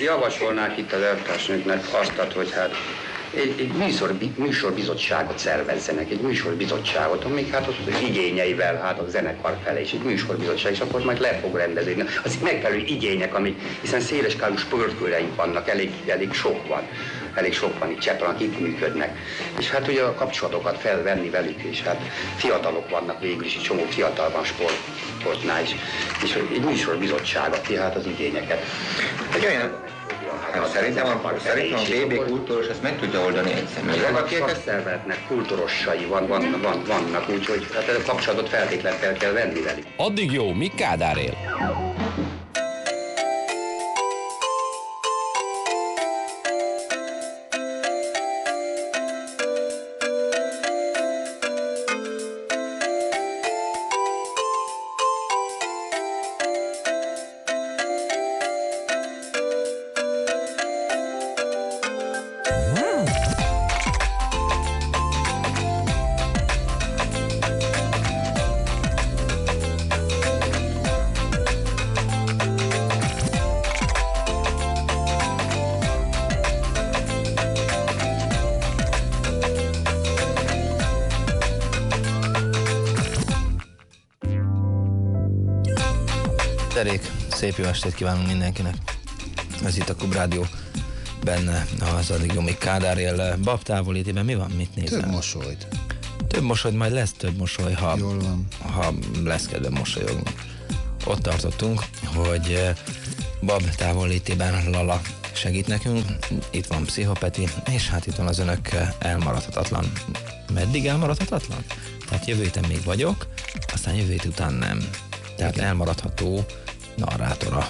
Javasolnák itt az eltársnőknek azt, hogy hát egy, egy műsor, műsorbizottságot szervezzenek, egy műsorbizottságot, amik hát az, az igényeivel, hát a zenekar felé, és egy műsorbizottság, és akkor majd le fog rendezni. Az megfelelő igények, amik, hiszen széleskálú sportkőreink vannak, elég, elég sok van elég sok van itt Cseppel, akik működnek. És hát ugye a kapcsolatokat felvenni velük, és hát fiatalok vannak végül is, egy csomó fiatal van sport, sportnál is. És egy műsorbizottság, aki hát az igényeket. Egy olyan Hát szerintem a, szerintem a BB kultúros ezt meg tudja oldani egy személy. A szakszervezetnek kultúrossai van, van, van, vannak, úgyhogy hát a kapcsolatot feltétlenül fel kell venni velük. Addig jó, mi Kádár él? Szép jó estét kívánunk mindenkinek. Ez itt a Rádió benne az addig még Kádár él bab távolítében. Mi van, mit nézem? Több mosolyt. Több mosoly, majd lesz több mosoly, ha, Jól van. ha lesz kedve mosolyogni. Ott tartottunk, hogy eh, bab távolítében Lala segít nekünk, itt van Pszichopeti, és hát itt van az önök eh, elmaradhatatlan. Meddig elmaradhatatlan? Tehát jövő héten még vagyok, aztán jövő hét után nem. Tehát elmaradható narrátora.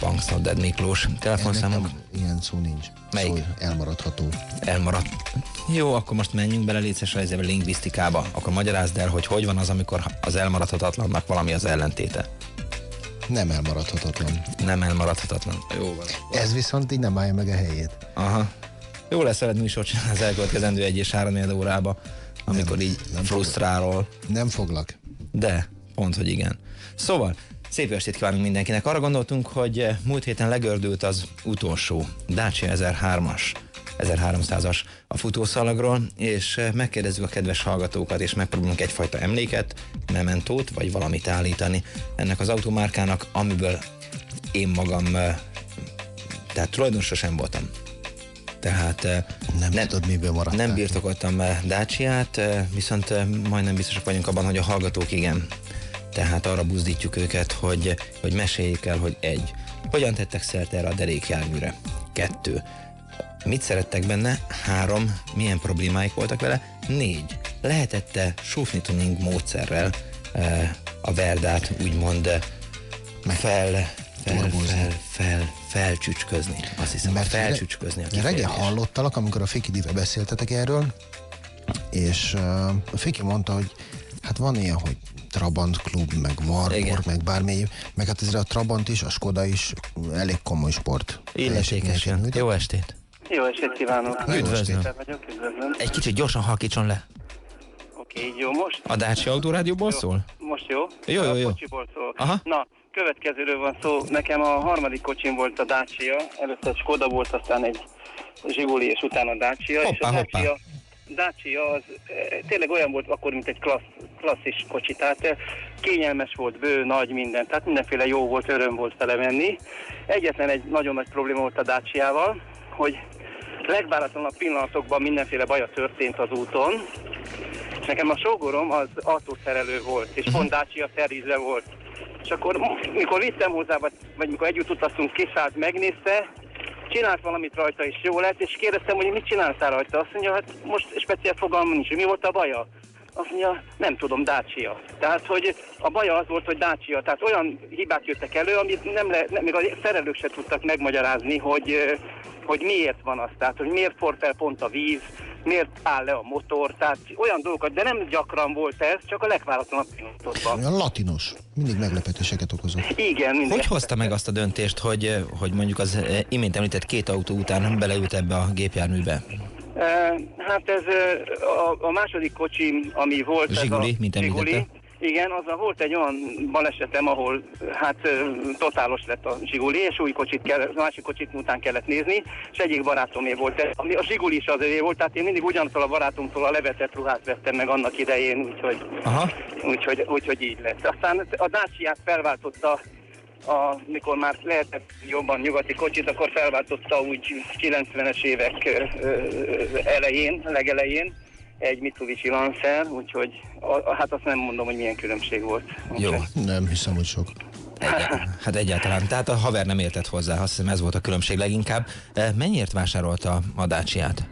Punksnodded Miklós. Telefonszámunk? Ilyen szó nincs. Melyik? Szó elmaradható. Elmarad. Jó, akkor most menjünk bele létszes a lingvisztikába. Akkor magyarázd el, hogy hogy van az, amikor az elmaradhatatlannak valami az ellentéte. Nem elmaradhatatlan. Nem elmaradhatatlan. Jó van. Ez viszont így nem állja meg a helyét. Aha. Jó lesz veled műsor csinálni az elkövetkezendő egy és három órába, amikor nem, így nem frusztrálol. Foglak. Nem foglak. De, pont, hogy igen. Szóval, Szép estét kívánunk mindenkinek. Arra gondoltunk, hogy eh, múlt héten legördült az utolsó Dacia 1003-as 1300-as a futószalagról, és eh, megkérdezzük a kedves hallgatókat, és megpróbálunk egyfajta emléket, mementót, vagy valamit állítani ennek az automárkának, amiből én magam, eh, tehát tulajdonos sem voltam. Tehát nem, nem tudod, miből maradtál. Nem birtokoltam Dacia-t, viszont majdnem biztosak vagyunk abban, hogy a hallgatók igen. Tehát arra buzdítjuk őket, hogy, hogy meséljék el, hogy egy, hogyan tettek szert erre a derékjárműre? Kettő, mit szerettek benne? Három, milyen problémáik voltak vele? Négy, lehetette súfni tuning módszerrel e, a verdát úgymond eh, fel, fel, fel, fel, felcsücsközni. Azt hiszem, Mert felcsücsközni. Reggel hallottalak, amikor a Fiki Dive beszéltetek erről, és uh, a Fiki mondta, hogy hát van ilyen, hogy Trabant klub, meg Warburg, meg bármi, meg hát ezért a Trabant is, a Skoda is elég komoly sport. Illetékesen. Jó estét! Jó estét kívánok! Üdvözlöm! Üdvözlöm. Egy kicsit gyorsan halkítson le. Oké, okay, jó most? A Dacia Autorádióból szól? Most jó? Jó, jó, jó. A kocsiból szól. Aha. Na, következőről van szó. Nekem a harmadik kocsim volt a Dacia. Először Skoda volt, aztán egy Zsiguli, és utána a Dacia. Hoppá, és a Dacia, hoppá Dacia az eh, tényleg olyan volt akkor, mint egy klassz, klasszis kocsi, tehát eh, kényelmes volt, bő, nagy minden, tehát mindenféle jó volt, öröm volt vele menni. Egyetlen egy nagyon nagy probléma volt a Dacia-val, hogy legváratlanabb pillanatokban mindenféle baja történt az úton, nekem a sógorom az autószerelő volt, és pont. Dacia szervízre volt. És akkor, mikor vittem hozzá, vagy, vagy mikor együtt utaztunk, kiszállt, megnézte, csinált valamit rajta is jó lett, és kérdeztem, hogy mit csináltál rajta. Azt mondja, hát most speciál fogalmam nincs, mi volt a baja? Azt mondja, nem tudom, Dácsia. Tehát, hogy a baja az volt, hogy Dácsia. Tehát olyan hibák jöttek elő, amit nem le, nem, még a szerelők se tudtak megmagyarázni, hogy, hogy miért van az. Tehát, hogy miért for fel pont a víz, miért áll le a motor, tehát olyan dolgokat, de nem gyakran volt ez, csak a legváratlanabb pillanatokban. Olyan latinos, mindig meglepetéseket okozott. Igen, mindig. Hogy hozta meg azt a döntést, hogy, hogy mondjuk az imént említett két autó után beleült ebbe a gépjárműbe? Hát ez a, a második kocsi, ami volt... Zsiguli, ez a, mint említette. Zsiguli, Igen, azzal volt egy olyan balesetem, ahol hát totálos lett a Zsiguli, és új kocsit kell, másik kocsit után kellett nézni, és egyik barátomé volt. Ami A Zsiguli is az övé volt, tehát én mindig ugyanattól a barátomtól a levetett ruhát vettem meg annak idején, úgyhogy, Aha. úgyhogy, úgyhogy így lett. Aztán a Dacia felváltotta a, mikor már lehetett jobban nyugati kocsit, akkor felváltotta úgy 90-es évek elején, legelején egy Mitsubishi Lancer, úgyhogy a, a, hát azt nem mondom, hogy milyen különbség volt. Jó. Nem hiszem, hogy sok. Egy, hát egyáltalán. Tehát a haver nem értett hozzá, azt hiszem ez volt a különbség leginkább. Eh, Mennyiért vásárolta a Dacia-t?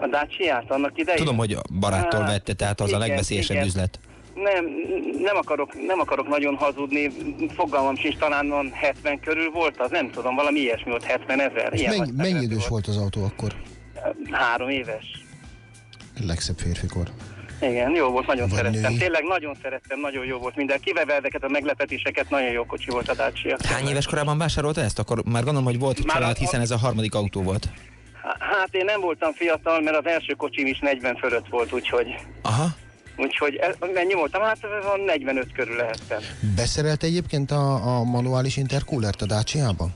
A Dacia-t annak idején? Tudom, hogy a baráttól vette, tehát az a igen, legveszélyesebb igen. üzlet. Nem, nem akarok, nem akarok nagyon hazudni, fogalmam sincs, talán van 70 körül volt, az nem tudom, valami ilyesmi volt, 70 ezer. És mennyi, mennyi idős volt az autó akkor? Három éves. Legszebb férfikor. Igen, jó volt, nagyon Vagy szerettem. női. Tényleg nagyon szerettem, nagyon jó volt minden. Kivéve ezeket a meglepetéseket, nagyon jó kocsi volt a Dacia. Hány éves korában vásárolta ezt? Akkor már gondolom, hogy volt Már család, hiszen ez a harmadik autó volt. Hát én nem voltam fiatal, mert az első kocsim is 40 fölött volt, úgyhogy... Aha. Úgyhogy ez, mennyi voltam? Hát van 45 körül lehettem. Beszerelt egyébként a, a manuális intercoolert a Dacia-ba?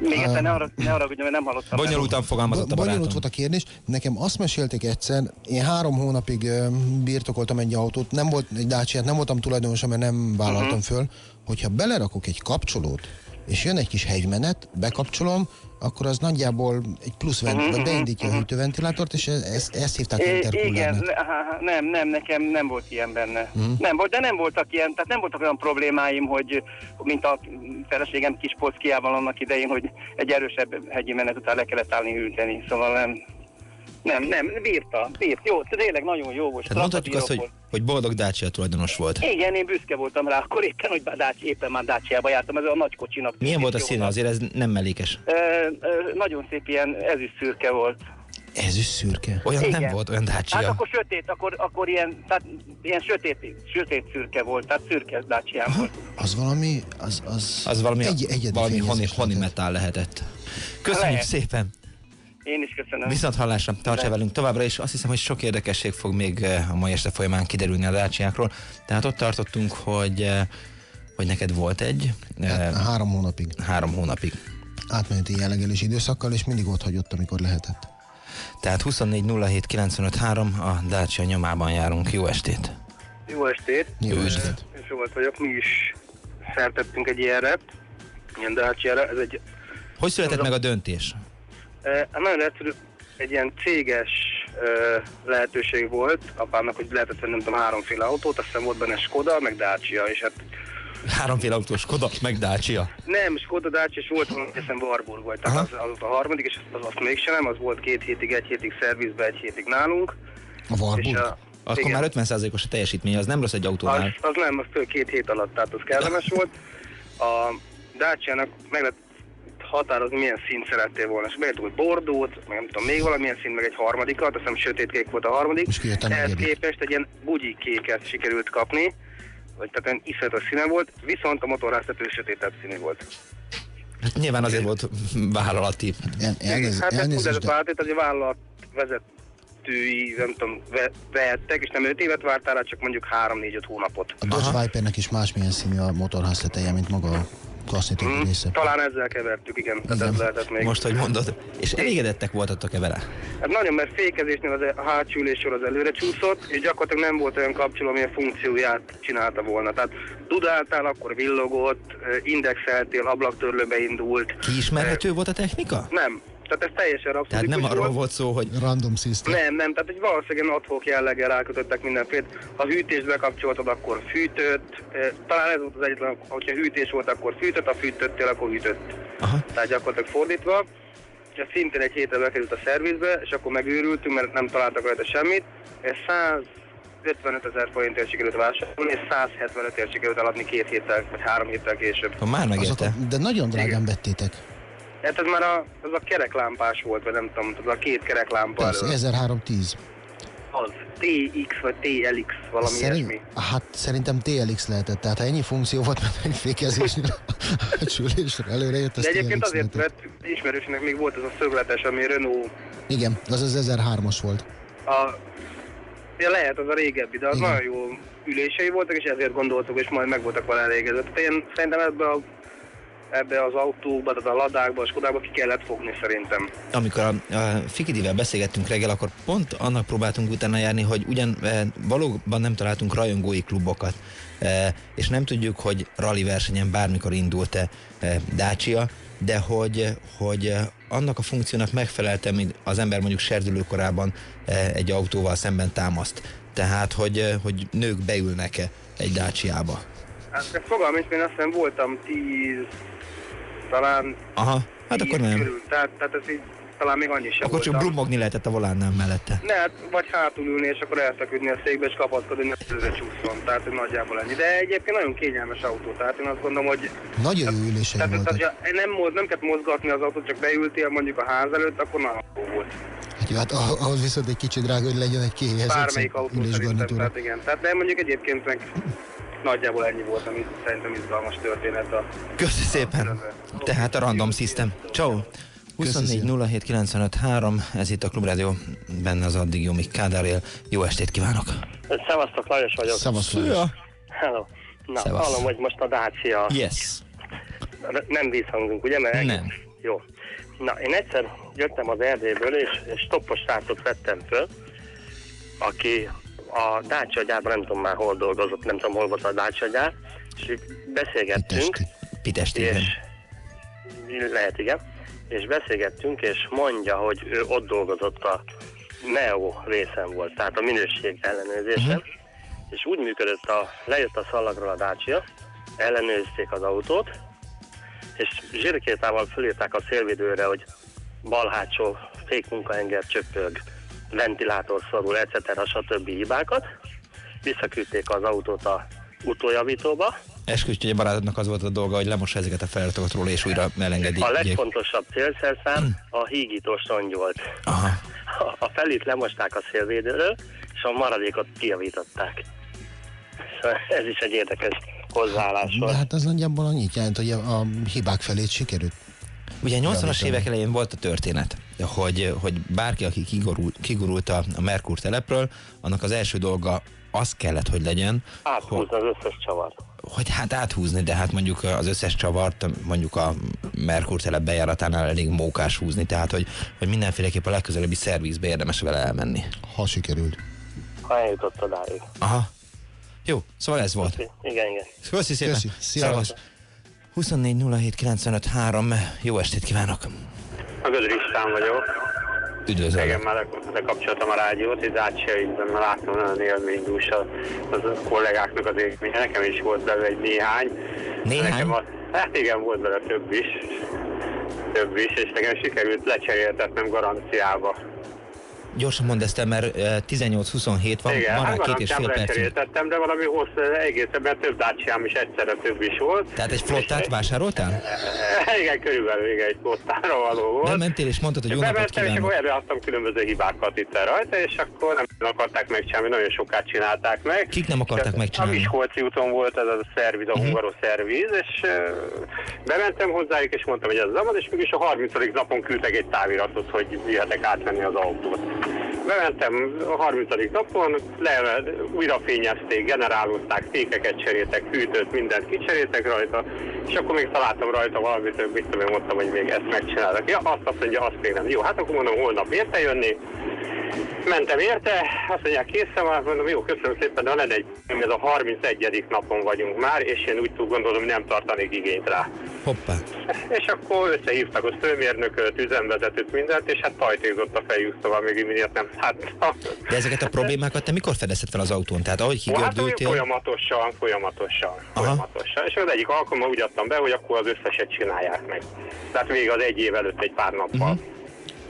Még egyszer ne arra, ne arra mert nem hallottam. Bonyolultan fogalmazott a Bonyolult volt a kérdés. Nekem azt mesélték egyszer, én három hónapig ö, birtokoltam egy autót, nem volt egy dacia nem voltam tulajdonosa, mert nem vállaltam Mhm. föl, hogyha belerakok egy kapcsolót, és jön egy kis hegymenet, bekapcsolom, akkor az nagyjából egy plusz vent, Mhm, vagy beindítja a hűtőventilátort, és ez- ezt, ezt hívták É, igen, nem, nem, nekem nem volt ilyen benne. Mhm. Nem volt, de nem voltak ilyen, tehát nem voltak olyan problémáim, hogy mint a feleségem kis polszkiával annak idején, hogy egy erősebb hegyi menet után le kellett állni hűteni, szóval nem, nem, nem, bírta, bírt, jó, tényleg nagyon jó volt. Tehát mondhatjuk azt, hogy, hogy boldog Dacia tulajdonos volt. Igen, én büszke voltam rá, akkor éppen, hogy Dács, éppen már Dácsiába jártam, ez a nagy kocsinak. Milyen volt a színe? Azért ez nem mellékes. Ö, ö, nagyon szép ilyen ezüst szürke volt. Ez is szürke. Olyan Igen. nem volt, olyan Hát Dacia. akkor sötét, akkor, akkor ilyen, tehát ilyen sötét, sötét szürke volt, tehát szürke Dacia volt. Az valami, az, az, Az valami, egy, egyedi valami honi, honi lehetett. metál lehetett. Köszönjük Lehet. szépen! Én is köszönöm. Viszont hallásra, tartsa Le- velünk továbbra, és azt hiszem, hogy sok érdekesség fog még eh, a mai este folyamán kiderülni a Daciákról. Tehát ott tartottunk, hogy, eh, hogy neked volt egy eh, Hát, három hónapig három hónapig. átmeneti jellegelés időszakkal, és mindig ott hagyott, amikor lehetett. Tehát 24 07 95 3 a Dacia nyomában járunk. Jó estét! Jó estét! Jó estét. Zsolt vagyok, mi is szertettünk egy ilyenre, ilyen Dacia-re, ez egy Hogy született meg a döntés? Eh, nagyon egyszerű, egy ilyen céges eh, lehetőség volt apámnak, hogy lehetett venni, nem tudom, háromféle autót, azt hiszem volt benne Skoda, meg Dacia, és hát Háromféle autós Skoda, meg Dacia. nem, Skoda, Dacia, és volt valami, hiszem Warburg volt, tehát az, az, a harmadik, és az, az, azt mégsem nem, az volt két hétig, egy hétig szervizbe, egy hétig nálunk. A Warburg? a, Akkor igen, már 50%-os a teljesítmény, az nem rossz egy az, autónál. az nem, az két hét alatt, tehát az kellemes volt. A Dacia-nak meg lett határozni, milyen színt szerettél volna. És beírtuk, hogy bordót, meg nem tudom, még valamilyen színt, meg egy harmadikat, azt hiszem sötétkék volt a harmadik. És Ehhez képest egy ilyen bugyi kéket sikerült kapni, vagy tehát olyan iszonyatos színe volt, viszont a motorháztető sötétebb színű volt. Hát nyilván azért volt vállalati. El, elnéz, hát ez úgynevezett de váltét, hogy a vállalat vezetői, nem tudom, ve, vehettek, és nem 5 évet vártál rá, csak mondjuk 3-4-5 hónapot. a Dodge. Vipernek is másmilyen színű a motorház teteje, mint maga a klasszikus Hm, része. talán ezzel kevertük, igen, tehát Igen. ez lehetett még. Most, hogy mondod. És elégedettek voltatok-e vele? Hát nagyon, mert fékezésnél az a hátsülésor az előre csúszott, és gyakorlatilag nem volt olyan kapcsoló, ami a funkcióját csinálta volna. Tehát dudáltál, akkor villogott, indexeltél, ablaktörlőbe indult. Kiismerhető volt a technika? Nem, tehát ez teljesen Tehát abszolút. nem arról volt szó, hogy Random system. Nem, nem, tehát egy valószínűleg adhok jelleggel rákötöttek mindenfélét. Ha hűtést bekapcsoltad, akkor fűtött. Talán ez volt az egyetlen, hogyha hűtés volt, akkor fűtött, ha fűtöttél, akkor hűtött. Aha. Tehát gyakorlatilag fordítva. És ez szintén egy héttel bekerült a szervizbe, és akkor megőrültünk, mert nem találtak rajta semmit. Ez 155 ezer forintért sikerült vásárolni, és 175 ért sikerült eladni két héttel, vagy három héttel később. ha már Azok, megérte. de nagyon drágán vettétek. Hát ez már a, ez a kereklámpás volt, vagy nem tudom, az a két kereklámpa Persze, elől. 1310. Az TX vagy TLX, valami ilyesmi. hát szerintem TLX lehetett, tehát ha ennyi funkció volt, mert egy fékezésnél a csülésre előre jött, az De egyébként TLX azért lehetett. vett ismerősnek még volt ez a szögletes, ami Renault Igen, az az 1003-as volt. a Ja, lehet, az a régebbi, de az Igen. nagyon jó ülései voltak, és ezért gondoltuk, és majd meg voltak vele elégedett. Én szerintem ebbe, a, ebbe az autóba, tehát a ladákba, a skodákba ki kellett fogni szerintem. amikor a, a Fikidivel beszélgettünk reggel, akkor pont annak próbáltunk utána járni, hogy ugyan e, valóban nem találtunk rajongói klubokat, e, és nem tudjuk, hogy rally versenyen bármikor indult-e e, Dacia, de hogy, hogy annak a funkciónak megfeleltem, mint az ember mondjuk serdülőkorában e, egy autóval szemben támaszt. Tehát, hogy, e, hogy nők beülnek-e egy Daciába. Hát fogalmam is, én azt hiszem voltam 10, talán Aha, hát 10 akkor nem. körül, tehát, tehát ez így talán még annyi sem Akkor csak brummogni lehetett a volánnál mellette. Ne, hát vagy hátul ülni, és akkor elfeküdni a székbe, és kapaszkodni, hogy előre csúszson. Tehát hogy nagyjából ennyi. De egyébként nagyon kényelmes autó, tehát én azt gondolom, hogy Nagyon jó ülései tehát, voltak. tehát, ha nem, moz, nem kellett mozgatni az autót, csak beültél mondjuk a ház előtt, akkor nagyon jó volt. Hát, jó, hát ah- ahhoz viszont egy kicsit drága, hogy legyen egy kihelyezett Bármelyik autó szerintem, tehát igen. Tehát, de mondjuk egyébként meg nagyjából ennyi volt, ami szerintem izgalmas történet a Köszi szépen. Tehát a Random System. Ciao. 24 07 95 3, ez itt a Klubrádió, benne az addig jó, míg Kádár él. Jó estét kívánok! Szevasztok, Lajos vagyok. Szavasz, Lajos. Hello. Na, Szevasz. hallom, hogy most a Dacia... Yes. Nem vízhangzunk, ugye? Mert Nem. Jó. Na, én egyszer jöttem az Erdélyből, és, és toppos srácot vettem föl, aki a Dacia gyárban, nem tudom már hol dolgozott, nem tudom hol volt a Dacia gyár, és beszélgettünk. Pitestében. és lehet igen, és beszélgettünk, és mondja, hogy ő ott dolgozott a Neo részen volt, tehát a minőség ellenőrzésen, uh-huh. és úgy működött, a, lejött a szalagról a Dacia, ellenőrizték az autót, és zsirkétával fölírták a szélvédőre, hogy bal hátsó fékmunkahenger csöpög, ventilátor szorul, etc. stb. hibákat. Visszaküldték az autót a utójavítóba. Esküdj, hogy a barátodnak az volt a dolga, hogy lemossa ezeket a feladatokat róla, és újra elengedi. A legfontosabb célszerszám a hígító songy volt. Aha. A- A felét lemosták a szélvédőről, és a maradékot kijavították. Szóval Ez is egy érdekes hozzáállás volt. hát az nagyjából annyit jelent, hogy a, a hibák felét sikerült. Ugye 80-as Javítani. évek elején volt a történet, hogy, hogy bárki, aki kigurult, kigurult a, a Merkur telepről, annak az első dolga az kellett, hogy legyen, hogy, Áthúzni az összes csavart. hogy hát áthúzni, de hát mondjuk az összes csavart, mondjuk a Merkur telep bejáratánál elég mókás húzni, tehát hogy, hogy mindenféleképp a legközelebbi szervizbe érdemes vele elmenni. Ha sikerült. Ha eljutott odáig. Aha. Jó, szóval ez volt. Igen, igen. Köszi szépen. Köszi. Szia. Szevasz. 24 07 95 3. Jó estét kívánok. A Gödör István vagyok. Üdvözlöm. Igen, már le- lekapcsoltam a rádiót, egy Dacia ügyben, mert láttam nagyon élménydús a- az a kollégáknak az élménye. Nekem is volt belőle egy néhány. Néhány? Nekem a, hát igen, volt belőle több is. Több is, és nekem sikerült lecseréltetnem garanciába. Gyorsan mondd ezt mert eh, 18-27 van, igen, van rá hát két és fél lecseréltettem, de valami hosszú, egészen, mert több Daciám is egyszerre több is volt. Tehát egy flottát vásároltál? Igen, körülbelül igen, egy flottára való volt. Bementél és mondtad, hogy jó napot Bementem, és akkor kívánok. erre adtam különböző hibákat itt rajta, és akkor nem akarták megcsinálni, nagyon sokat csinálták meg. Kik nem akarták És megcsinálni? Mhm. A Miskolci úton volt ez a szerviz, a uh-huh. hungaros szerviz, és bementem hozzájuk, és mondtam, hogy ez az és mégis a 30. napon küldtek egy táviratot, hogy jöhetek átvenni az autót. Bementem a 30. napon, le, újra fényezték, generálozták, fékeket cseréltek, hűtőt, mindent kicseréltek rajta, és akkor még találtam rajta valamit, mit tudom, én mondtam, hogy még ezt megcsináltak. Ja, azt, azt mondja, azt még nem. Jó, hát akkor mondom, holnap érte jönni. Mentem érte, azt mondják, készen van, mondom, jó, köszönöm szépen, de lenne egy, ez a 31. napon vagyunk már, és én úgy gondolom, hogy nem tartanék igényt rá. Hoppá. És akkor összehívtak a főmérnököt, üzemvezetőt, mindent, és hát tajtézott a fejük, szóval még miért nem láttam. De ezeket a problémákat te mikor fedezted fel az autón? Tehát ahogy Hát kigördültél, folyamatosan, folyamatosan, Aha. folyamatosan. És az egyik alkalommal úgy adtam be, hogy akkor az összeset csinálják meg. Tehát még az egy év előtt egy pár nappal. Uh-huh.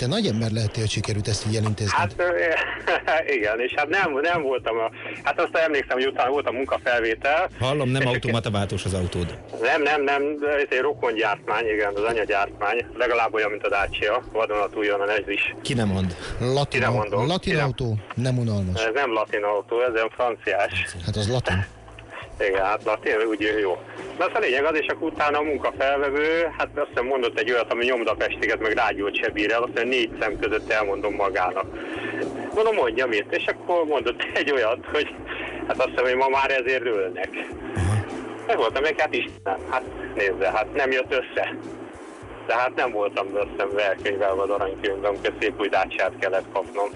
Te nagy ember lehetél, hogy sikerült ezt így elintézni. Hát igen, és hát nem, nem voltam a... Hát azt emlékszem, hogy utána volt a munkafelvétel. hallom, nem És automataváltós az autód. Nem, nem, nem, ez egy rokongyártmány, igen, az anyagyártmány. Legalább olyan, mint a Dacia, vadonatújonnan ez is. Ki nem mond? Latin, Kire mondom? latin Kire? autó, nem unalmas. Ez nem latin autó, ez olyan franciás. Hát az latin. Igen, hát latin, úgy jó. De az a lényeg az, és akkor utána a munkafelvevő, hát azt hiszem mondott egy olyat, ami nyomdapestiget meg rágyót se bír el, azt hiszem négy szem között elmondom magának. Mondom, mondja mit. És akkor mondott egy olyat, hogy hát azt hiszem, hogy ma már ezért ülnek. Meg voltam meg, hát Istenem, hát nézze, hát nem jött össze. De hát nem voltam összem elkönyvelve az aranykönyvben, amikor szép új dácsát kellett kapnom.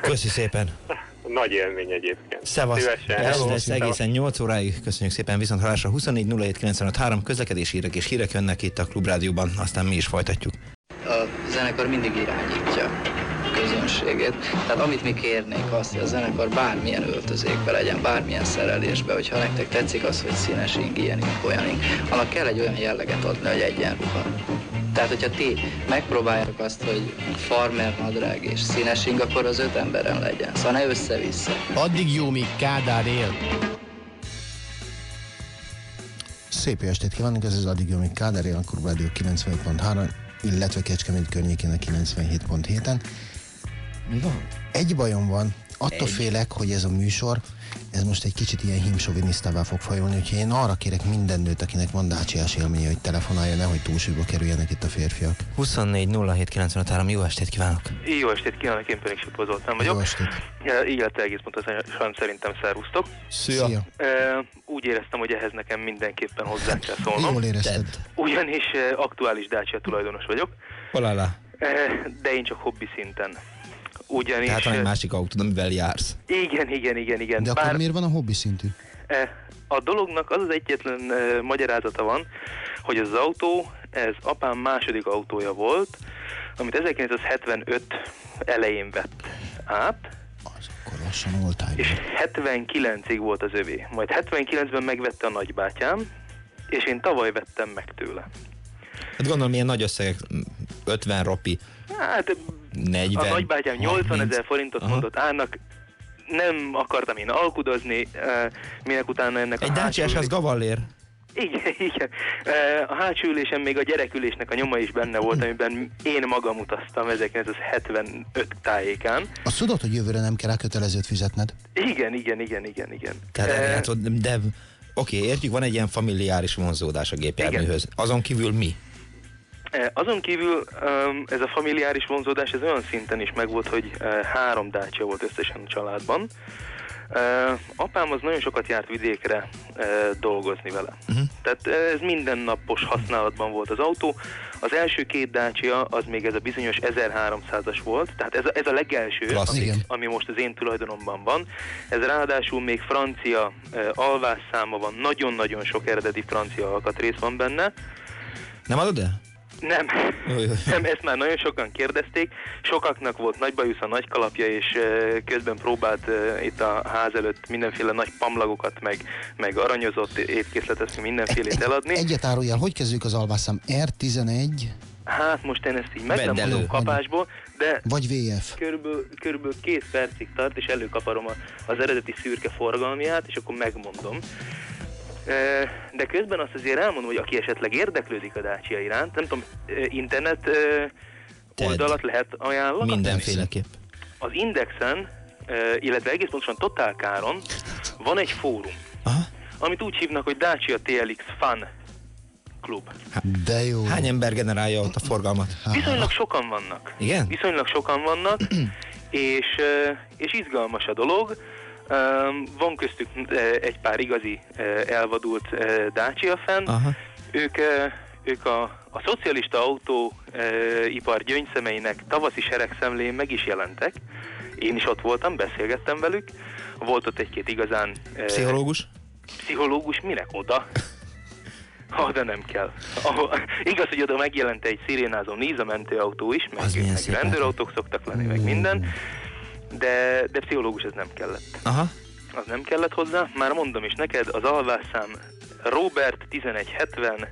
Köszi szépen. Nagy élmény egyébként. Szevasz. Szívesen. Ez lesz egészen 8 óráig. Köszönjük szépen viszont hallásra. 24 07 95 3 közlekedési hírek és hírek jönnek itt a Klubrádióban, aztán mi is folytatjuk. a zenekar mindig irányítja a közönségét. Tehát amit mi kérnénk azt, hogy a zenekar bármilyen öltözékbe legyen, bármilyen szerelésbe, hogyha nektek tetszik az, hogy színes ing, ilyen ing, olyan ing, annak kell egy olyan jelleget adni, hogy egyenruha. Tehát, hogyha ti megpróbáljátok azt, hogy farmer nadrág és színes ing, akkor az öt emberen legyen. Szóval ne össze-vissza. Addig jó, míg Kádár él. Szép estét kívánunk, ez az addig jó, még Kádár él, akkor Rádió 95.3, illetve Kecskemét környékén a 97.7-en. Mi van? Egy bajom van, attól Egy. félek, hogy ez a műsor, ez most egy kicsit ilyen hímsovinisztává fog fajulni, úgyhogy én arra kérek minden nőt, akinek van dácsiás élménye, hogy telefonálja, nehogy túlsúlyba kerüljenek itt a férfiak. 24 07 95 3 jó estét kívánok! Jó estét kívánok, én pedig Sipó Zoltán vagyok. Jó estét. Illetve egész pontosan szerintem szervusztok. Szia! Szia. E, Úgy éreztem, hogy ehhez nekem mindenképpen hozzá kell szólnom. Jól érezted. Ugyanis aktuális Dacia tulajdonos vagyok, Holala. e, de én csak hobbi szinten. Ugyanis... Tehát van egy másik autó, amivel jársz. Igen, igen, igen, igen. De akkor miért van a hobbi szintű? E, A dolognak az az egyetlen magyarázata van, hogy az autó, ez apám második autója volt, amit 1975 elején vett át, Az akkor lassan oldtime. és 79-ig volt az övé. Majd 79-ben megvette a nagybátyám, és én tavaly vettem meg tőle. Hát gondolom, ilyen nagy összegek, 50 ropi, Hát 40, a nagybátyám 80 30. ezer forintot Aha. mondott árnak, nem akartam én alkudozni, eh, minek utána ennek Egy a dácsiás az gavallér. Igen, igen. Eh, A hátsó ülésen még a gyerekülésnek a nyoma is benne volt, amiben én magam utaztam 1975 tájékán. Azt tudod, hogy jövőre nem kell kötelezőt fizetned? Igen, igen, igen, igen, igen. Tehát Eh, eljátszod, de oké, értjük, van egy ilyen familiáris vonzódás a gépjárműhöz. Azon kívül mi? Eh, Azon kívül ez a familiáris vonzódás ez olyan szinten is megvolt, hogy eh, három dácsia volt összesen a családban. Eh, Apám az nagyon sokat járt vidékre dolgozni vele. Mhm. Tehát eh, ez mindennapos használatban volt az autó. Az első két dácsia az még ez a bizonyos 1300-as volt, tehát ez a, ez a legelső, ami, ami most az én tulajdonomban van. Ez ráadásul még francia eh, alvásszáma van, nagyon-nagyon sok eredeti francia alkatrész van benne. Nem adod el? Nem, nem, ezt már nagyon sokan kérdezték. Sokaknak volt nagy bajusz a nagy kalapja, és közben próbált itt a ház előtt mindenféle nagy pamlagokat, meg, meg aranyozott étkészletet, mindenfélét eladni. Egyet árulj el, hogy kezdjük az alvászám? R11 Hát most én ezt így meg nem mondom kapásból, de vagy VF? körülbelül, körülbelül két percig tart, és előkaparom a, az eredeti szürke forgalmiát, és akkor megmondom. De közben azt azért elmondom, hogy aki esetleg érdeklődik a Dacia iránt, nem tudom, internet oldalat lehet ajánlani? Mindenféleképp. Az Indexen, illetve egész pontosan Total Káron van egy fórum, Aha. amit úgy hívnak, hogy Dacia TLX Fun Club. De jó. Hány ember generálja ott a forgalmat? Viszonylag sokan vannak. Igen? Viszonylag sokan vannak, és, és izgalmas a dolog. Van köztük egy pár igazi elvadult Dacia fenn. Aha. Ők, ők a, a szocialista autóipar gyöngyszemeinek tavaszi seregszemlén meg is jelentek. Én is ott voltam, beszélgettem velük. Volt ott egy-két igazán Pszichológus? pszichológus, minek oda? Oda nem kell. Ahol, igaz, hogy oda megjelent egy szirénázó Niza mentőautó is, meg, meg rendőrautók szoktak lenni, meg minden, de, de pszichológus ez nem kellett. Aha. Az nem kellett hozzá, már mondom is neked, az alvásszám Robert 1170,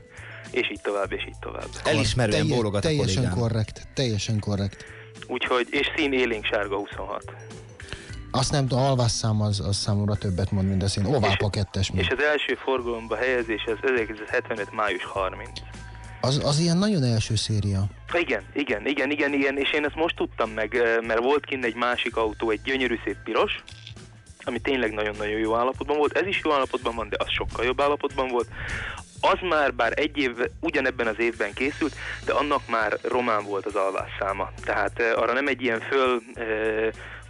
és így tovább, és így tovább. Elismerően Telje- bólogat a Teljesen kollégám. korrekt, teljesen korrekt. Úgyhogy, és szín élénk sárga 26. Azt nem tudom, alvásszám az, az számomra többet mond, mint a szín. Oválpa kettes És még. az első forgalomba helyezés az 1975. május 30. Az, az ilyen nagyon első széria. Igen, igen, igen, igen, igen, és én ezt most tudtam meg, mert volt kint egy másik autó, egy gyönyörű szép piros, ami tényleg nagyon-nagyon jó állapotban volt. Ez is jó állapotban van, de az sokkal jobb állapotban volt. az már bár egy év, ugyanebben az évben készült, de annak már román volt az alvásszáma. Tehát uh, arra nem egy ilyen föl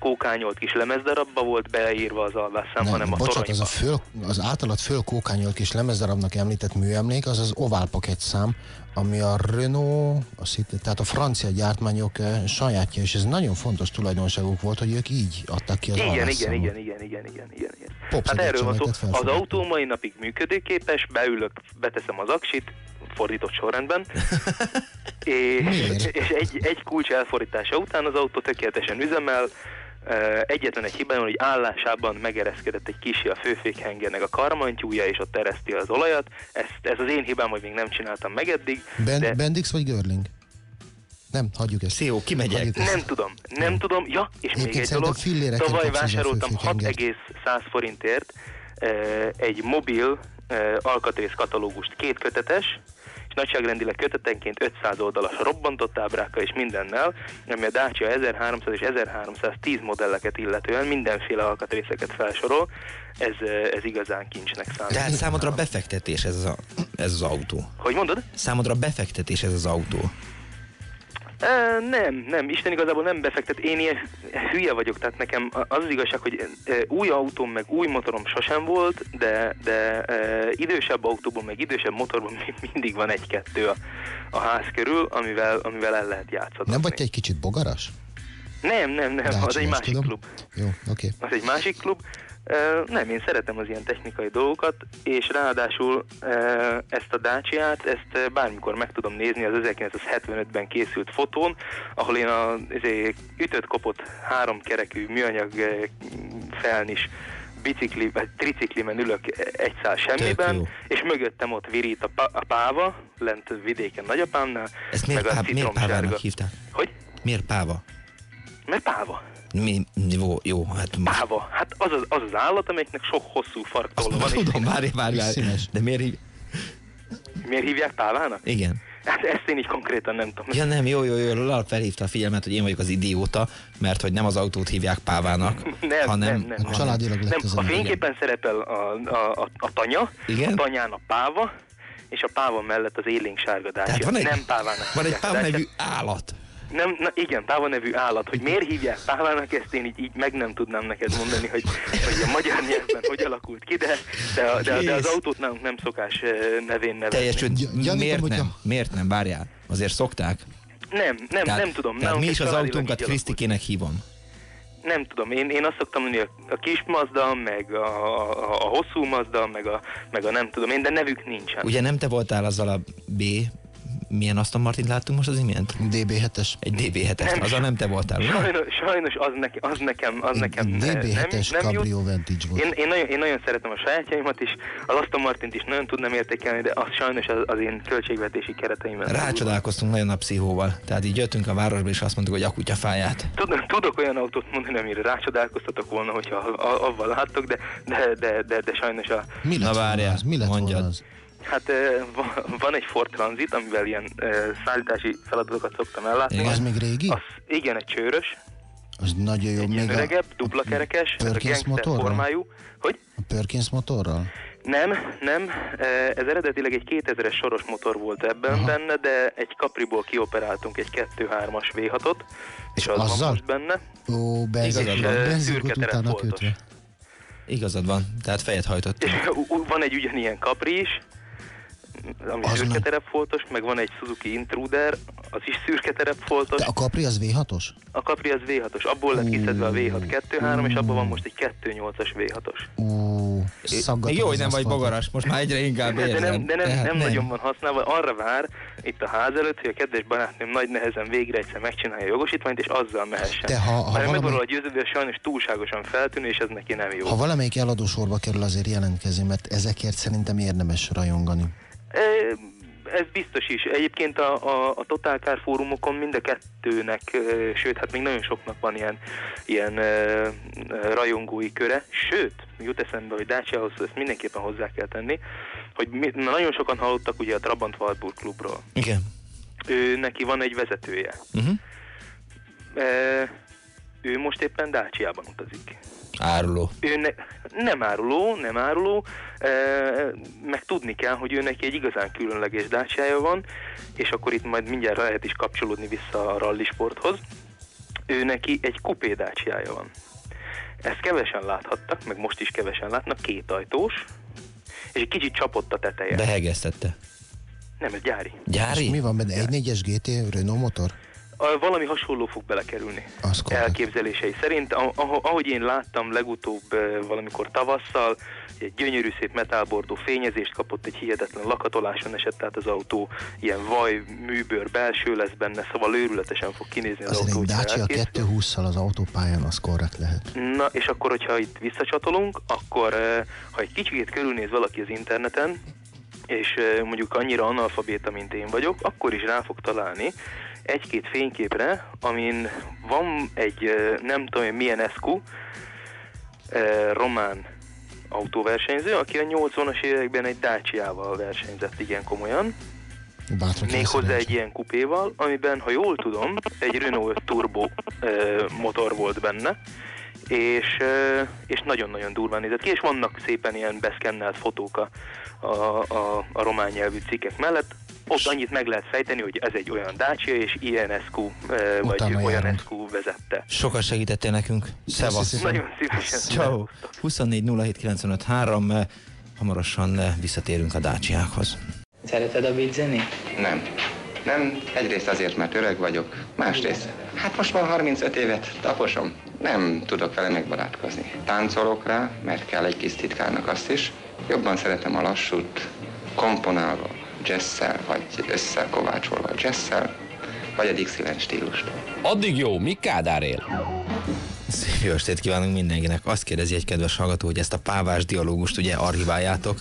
uh, kókányolt kis lemezdarabba volt beírva az alvásszám, Nem, hanem a bocsánat, az, a föl, az általad föl kókányolt kis lemezdarabnak említett műemlék, az az ovál szám, ami a Renault, a City, tehát a francia gyártmányok eh, sajátja, és ez nagyon fontos tulajdonságuk volt, hogy ők így adták ki az Igen, igen, igen, igen, igen, igen, igen, igen. Pop Hát erről van szó. Az autó mai napig működőképes, beülök, beteszem az aksit, fordított sorrendben, és, és egy, egy kulcs elfordítása után az autó tökéletesen üzemel, Egyetlen egy hibán, hogy állásában megereszkedett egy kicsi a főfékhengernek a karmantyúja, és ott ereszti az olajat. Ezt, ez az én hibám, hogy még nem csináltam meg eddig, Ben, de Bendix vagy Görling? Nem, hagyjuk ezt. Szio, kimegyek. Hagyjuk ezt. nem tudom, nem tudom. Ja, és még Egyébként egy dolog. Tavaly vásároltam főfékhengert. 6,100 forintért egy mobil alkatrész katalógust, két kötetes, nagyságrendileg kötetenként 500 oldalas robbantott ábrákkal és mindennel, ami a Dacia 1300 és 1310 modelleket illetően mindenféle alkatrészeket felsorol. Ez, eh, ez igazán kincsnek számít. Tehát számodra befektetés ez, a, ez az autó. Hogy mondod? Számodra befektetés ez az autó. Nem, nem, Isten igazából nem befektet. Én ilyen hülye vagyok, tehát nekem az az igazság, hogy új autóm meg új motorom sosem volt, de, de idősebb autóban meg idősebb motorban mindig van egy-kettő a, a ház körül, amivel, amivel el lehet játszani. Nem vagy te egy kicsit bogaras? Nem, nem, nem, az Dacia-s, egy másik tudom. klub. Jó, oké. Az egy másik klub. Nem, én szeretem az ilyen technikai dolgokat, és ráadásul ezt a Dacia-t, ezt bármikor meg tudom nézni az 1975-ben készült fotón, ahol én a izé, ütött kopott háromkerekű műanyag ö, felnis bicikli, vagy triciklimen ülök egy szál semmiben, és mögöttem ott virít a, pá- a páva, lent vidéken nagyapámnál, Ezt miért, meg a pá, miért pávának hívták? Hogy? Miért páva? Mert páva. Mi, jó, jó, hát most... Páva. Hát az az, az, az állat, amelyiknek sok hosszú farktolla van. Tudom, várj, várj, várj. De miért hív... Miért hívják pávának? Igen. Hát ezt én így konkrétan nem tudom. Ja nem, jó, jó, jó, Lala felhívta a figyelmet, hogy én vagyok az idióta, mert hogy nem az autót hívják pávának, Nem, hanem... nem, nem. A családilag lett Nem, a fényképen szerepel a, a, a, a tanya, Igen? a tanyán a páva, és a páva mellett az élénk sárga dácsia. van egy, Nem pávának van egy páva nevű állat. Nem, na igen, páva nevű állat. Hogy miért hívják pávának, ezt én így, így meg nem tudnám neked mondani, hogy, hogy a magyar nyelvben hogy alakult ki, de, de, de, de az autót nálunk nem szokás eh, nevén nevezni. Teljes csőd, Gy- gyanítom, miért nem? Miért nem? Várjál. Azért szokták. Nem, nem, nem tudom. Tehát mi is az autónkat. Krisztikének hívom. Nem tudom, én, én azt szoktam mondani, a, a kis Mazda, meg a, a, a hosszú Mazda, meg a, meg a nem tudom én, de nevük nincsen. Ugye nem te voltál azzal a B... Milyen Aston Martin láttunk most az imént? DB7-es. Egy DB7-es, Nem, azzal nem te voltál, ugye? Sajnos, sajnos az, ne, az nekem, az nekem eh, nem, DB7-es nem jut. Cabrio Vantage volt. Én, én, nagyon, én nagyon szeretem a sajátjaimat is, az Aston Martint is nagyon tudnám értékelni, de az sajnos az, az én költségvetési kereteimben. Rácsodálkoztunk nagyon a pszichóval. Tehát így jöttünk a városba, és azt mondtuk, hogy a kutyafáját. Tudok, tudok olyan autót mondani, amire rácsodálkoztatok volna, hogyha a- avval láttok, de, de, de, de, de sajnos a, Mi lett Na volna várjál, az? Mi lett mondjad. volna az? Hát va- van egy Ford Transit, amivel ilyen szállítási feladatokat szoktam ellátni. Igen. Az még régi? Az, igen, egy csőrös, Az nagyon jó. egy Még a, öregebb, dupla kerekes, ez a Perkins gangster motorral? formájú. Hogy? a Perkins motorral? Nem, nem. Ez eredetileg egy 2000-es soros motor volt ebben Aha. benne, de egy Capriból kioperáltunk egy 2-3-as V6-ot, és az azzal? van most benne. Ó, benzin, Igazad van. Szürke benzinkot utána kötve. Igazad van, tehát fejet hajtott. És van egy ugyanilyen Capri is, ami Az szürke meg- terepfoltos, meg van egy Suzuki Intruder, az is szürke terepfoltos. De a Capri az V6-os? A Capri az V6-os, abból lett kiszedve a V6 2.3, és abban van most egy 2.8-as V6-os. Ú, szaggatom Jó, hogy nem vagy bogaras, most már egyre inkább De érzem. nem, de nem, Tehát nem, nagyon van használva, arra vár itt a ház előtt, hogy a kedves barátnőm nagy nehezen végre egyszer megcsinálja a jogosítványt, és azzal mehessen. De ha- ha Már valami- meg van róla győződve, hogy sajnos túlságosan feltűnő, és ez neki nem jó. Ha valamelyik eladó sorba kerül, azért jelentkező, mert ezekért szerintem érdemes rajongani. Ez biztos is. Egyébként a, a, a Total Car fórumokon mind a kettőnek, sőt, hát még nagyon soknak van ilyen, ilyen e, rajongói köre. Sőt, jut eszembe, hogy Dacia-hoz ezt mindenképpen hozzá kell tenni, hogy mi, na, nagyon sokan hallottak ugye a Trabant Wartburg klubról. Igen. Ő, neki van egy vezetője. Uh-huh. E, ő most éppen Dácsiában utazik. Áruló. Ő ne, nem áruló, nem áruló, e, meg tudni kell, hogy ő neki egy igazán különleges dácsája van, és akkor itt majd mindjárt lehet is kapcsolódni vissza a rally sporthoz. Ő neki egy kupé dácsája van. Ezt kevesen láthattak, meg most is kevesen látnak, két ajtós, és egy kicsit csapott a teteje. De hegesztette. Nem, ez gyári. Gyári? És mi van benne? 1.4-es GT Renault motor? A, valami hasonló fog belekerülni. Az elképzelései szerint. Ahogy én láttam legutóbb valamikor tavasszal, egy gyönyörű szép metálbordó fényezést kapott, egy hihetetlen lakatoláson esett át az autó, ilyen vaj, műbőr belső lesz benne, szóval őrületesen fog kinézni az Azért autó. egy Dacia 220-szal az autópályán az korrekt lehet. Na, és akkor, hogyha itt visszacsatolunk, akkor ha egy kicsit körülnéz valaki az interneten, és mondjuk annyira analfabéta, mint én vagyok, akkor is rá fog találni egy-két fényképre, amin van egy nem tudom milyen eszkú, román autóversenyző, aki a 80-as években egy Dacia-val versenyzett igen komolyan, Bátran még hozzá egy ilyen kupéval, amiben, ha jól tudom, egy Renault Turbo motor volt benne, és, és nagyon-nagyon durván nézett ki, és vannak szépen ilyen beszkennelt fotók a, a, a, a román nyelvű cikkek mellett. Ott annyit meg lehet fejteni, hogy ez egy olyan Dacia, és INSQ, vagy Utána olyan járunk. SQ vezette. Sokat segítettél nekünk. Szevasz. Nagyon szívesen. Ciao. 24 07 95 3. eh, Hamarosan visszatérünk a Daciákhoz. Szereted a beat zenét? Nem. Nem, egyrészt azért, mert öreg vagyok, másrészt, hát most már 35 évet taposom, nem tudok vele megbarátkozni. Táncolok rá, mert kell egy kis titkárnak azt is, jobban szeretem a lassút, komponálva, jazzszel, vagy összekovácsolva jazzszel, vagy a Dixieland stílust. Addig jó, mi Kádár él? Szép jó estét kívánunk mindenkinek. Azt kérdezi egy kedves hallgató, hogy ezt a pávás dialógust ugye archiváljátok.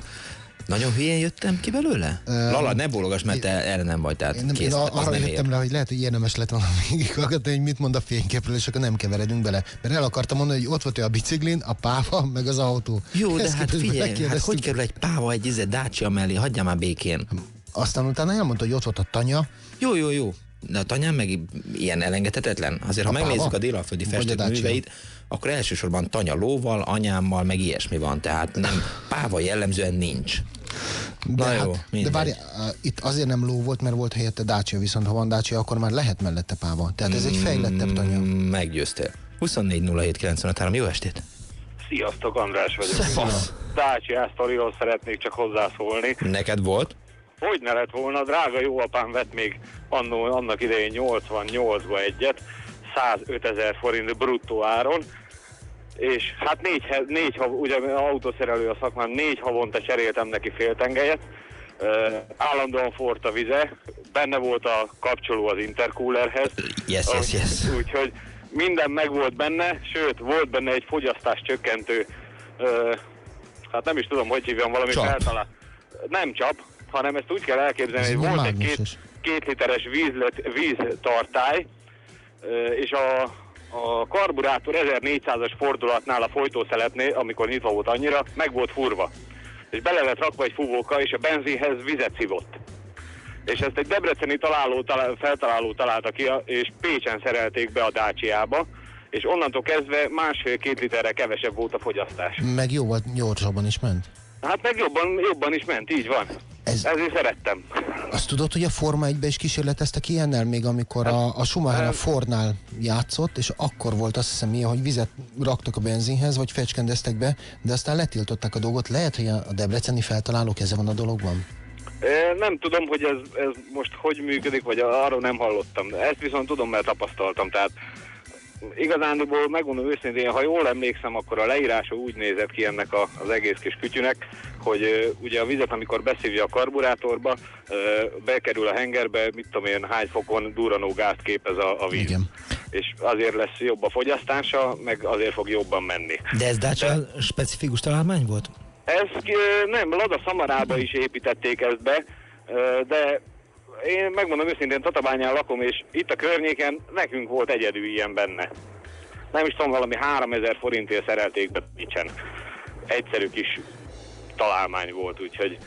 Nagyon hülyén jöttem ki belőle? Ö, Lala, ne bólogass, mert te erre nem vagy, tehát Én, nem, kész, én arra nem jöttem ér. le, hogy lehet, hogy érdemes lett volna végighallgatni, hogy mit mond a fényképről, és akkor nem keveredünk bele. Mert el akartam mondani, hogy ott volt ő a biciklin, a páva, meg az autó. Jó, de Ezt hát közben figyelj, hát hogy kerül egy páva egy izé Dacia mellé, hagyjál már békén. Aztán utána elmondta, hogy ott volt a tanya. Jó, jó, jó. De a tanyám meg ilyen elengedhetetlen. Azért, ha A páva? megnézzük a festék Dacia? műveit, akkor elsősorban tanya lóval, anyámmal, meg ilyesmi van. Tehát nem, páva jellemzően nincs. De, Na jó, hát, de mindegy. várj, uh, itt azért nem ló volt, mert volt helyette Dacia, viszont ha van Dacia, akkor már lehet mellette páva. Tehát ez egy fejlettebb tanya. Mm, Meggyőztél. 24 07 95 3. Jó estét! Sziasztok, András vagyok. Szevasz. Dacia sztoriról szeretnék csak hozzászólni. Neked volt? Hogy ne lett volna, drága jó apám vett még annó, annak idején 88-ba egyet, 105 ezer forint bruttó áron, és hát négy, négy ugye autószerelő a szakmán, négy havonta cseréltem neki féltengelyet, Ö, állandóan forrt a vize, benne volt a kapcsoló az intercoolerhez. Yes, yes, yes. Úgyhogy minden megvolt benne, sőt, volt benne egy fogyasztás csökkentő, ö, hát nem is tudom, hogy hívjam, valami feltalál. Nem csap, hanem ezt úgy kell elképzelni, Ez hogy volt egy két, két literes vízlet, víztartály, és a, a karburátor 1400-as fordulatnál a folytószeletnél, amikor nyitva volt annyira, meg volt furva. És bele lett rakva egy fúvóka, és a benzinhez vizet szívott. És ezt egy debreceni találó, talál, feltaláló találta ki, és Pécsen szerelték be a Dácsiába, és onnantól kezdve másfél-két literre kevesebb volt a fogyasztás. Meg jó volt, gyorsabban is ment. Hát meg jobban, jobban is ment, így van. Ez- Ezért szerettem. Azt tudod, hogy a Forma 1 is kísérleteztek ilyennel, még amikor a, a Schumacher a Fordnál játszott, és akkor volt azt hiszem ilyen, hogy vizet raktak a benzinhez, vagy fecskendeztek be, de aztán letiltották a dolgot. Lehet, hogy a Debreceni feltaláló keze van a dologban? Nem tudom, hogy ez, ez most hogy működik, vagy arról nem hallottam. De ezt viszont tudom, mert tapasztaltam. Tehát igazándiból megmondom őszintén, ha jól emlékszem, akkor a leírása úgy nézett ki ennek a, az egész kis kütyűnek, hogy ugye a vizet, amikor beszívja a karburátorba, bekerül a hengerbe, mit tudom én, hány fokon durranó gázt képez a, a víz. Igen. És azért lesz jobb a fogyasztása, meg azért fog jobban menni. De ez Dacia specifikus találmány volt? Ez nem, Lada Szamarába is építették ezt be, de én megmondom őszintén, Tatabányán lakom, és itt a környéken nekünk volt egyedül ilyen benne. Nem is tudom, valami 3000 forintért szerelték be Picsen. Egyszerű kis találmány volt, úgyhogy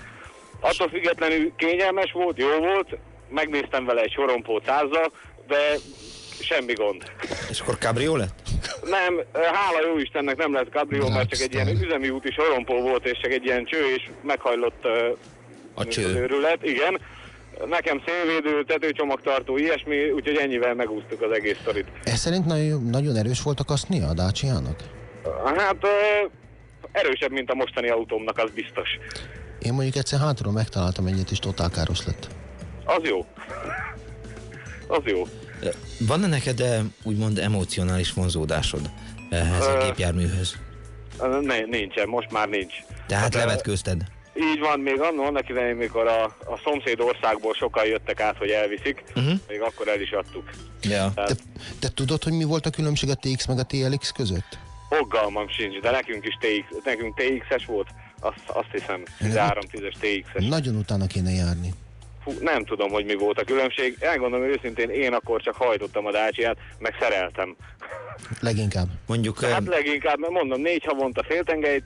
attól függetlenül kényelmes volt, jó volt, megnéztem vele egy sorompó százzal, de semmi gond. És akkor cabrio lett? Nem, hála jó Istennek nem lett kabrió, mert csak egy ilyen üzemi úti sorompó volt, és csak egy ilyen cső, és meghajlott ö, A cső. őrület, igen. Nekem szélvédő, tetőcsomagtartó, ilyesmi, úgyhogy ennyivel megúsztuk az egész sztorit. Ez szerint nagyon, nagyon erős volt a kasznia a Dacia-nak? Hát erősebb, mint a mostani autómnak, az biztos. Én mondjuk egyszer hátulról megtaláltam egyet, és totál káros lett. Az jó. Az jó. Van-e neked eh, úgymond emocionális vonzódásod ehhez a gépjárműhöz? Ne, nincsen, most már nincs. Tehát Hát, levetkőzted? Így van, még annó annak idején, mikor a, a szomszéd országból sokan jöttek át, hogy elviszik, Uh-huh. még akkor el is adtuk. Ja. Tehát Te, te tudod, hogy mi volt a különbség a TX meg a TLX között? fogalmam sincs, de nekünk is TX, nekünk TX-es volt, azt, azt hiszem, 13-10-es TX-es. Nagyon utána kéne járni. Fú, nem tudom, hogy mi volt a különbség. Elgondolom őszintén, én akkor csak hajtottam a dácsiát, meg szereltem. Leginkább. Mondjuk... Hát leginkább, mert mondom, négy havonta féltengelyt,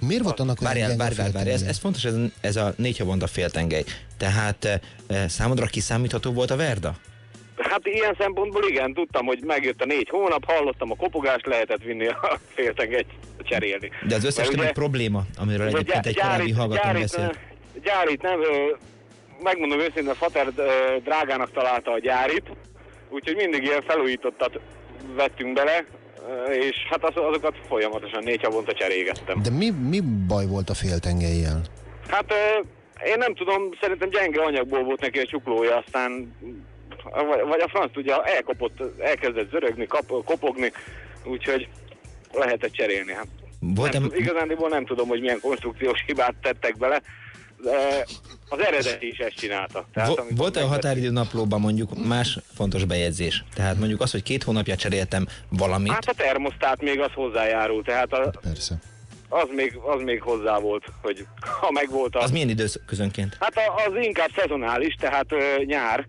Miért volt annak olyan Várjál, várj, várj, várj, ez, ez fontos, ez, ez a négy havonta féltengely. Tehát e, számodra kiszámítható volt a Verda? Hát ilyen szempontból igen, tudtam, hogy megjött a négy hónap, hallottam a kopogást, lehetett vinni a féltengelyt cserélni. De az összes többi ugye- probléma, amiről egyébként egy korábbi hallgatón beszélt. ö, Gyárit nem, megmondom őszintén, a Fater drágának találta a gyárit, úgyhogy mindig ilyen felújítottat vettünk bele, és hát az, azokat folyamatosan négy havonta cserégettem. De mi, mi baj volt a féltengelyjel? Hát én nem tudom, szerintem gyenge anyagból volt neki a csuklója, aztán vagy, vagy a franc tudja, elkopott, elkezdett zörögni, kap, kopogni, úgyhogy lehetett cserélni. Hát Volt-e, nem, igazándiból nem tudom, hogy milyen konstrukciós hibát tettek bele, az eredeti is ezt csinálta. Tehát, vo- amikor volt-e a határidő naplóban mondjuk más fontos bejegyzés? Tehát mondjuk az, hogy két hónapja cseréltem valamit, Hát a termosztát még az hozzájárul, tehát a, Persze. az, még, az még hozzá volt, hogy ha megvolt a... az milyen időközönként? Hát a, az inkább szezonális, tehát ö, nyár.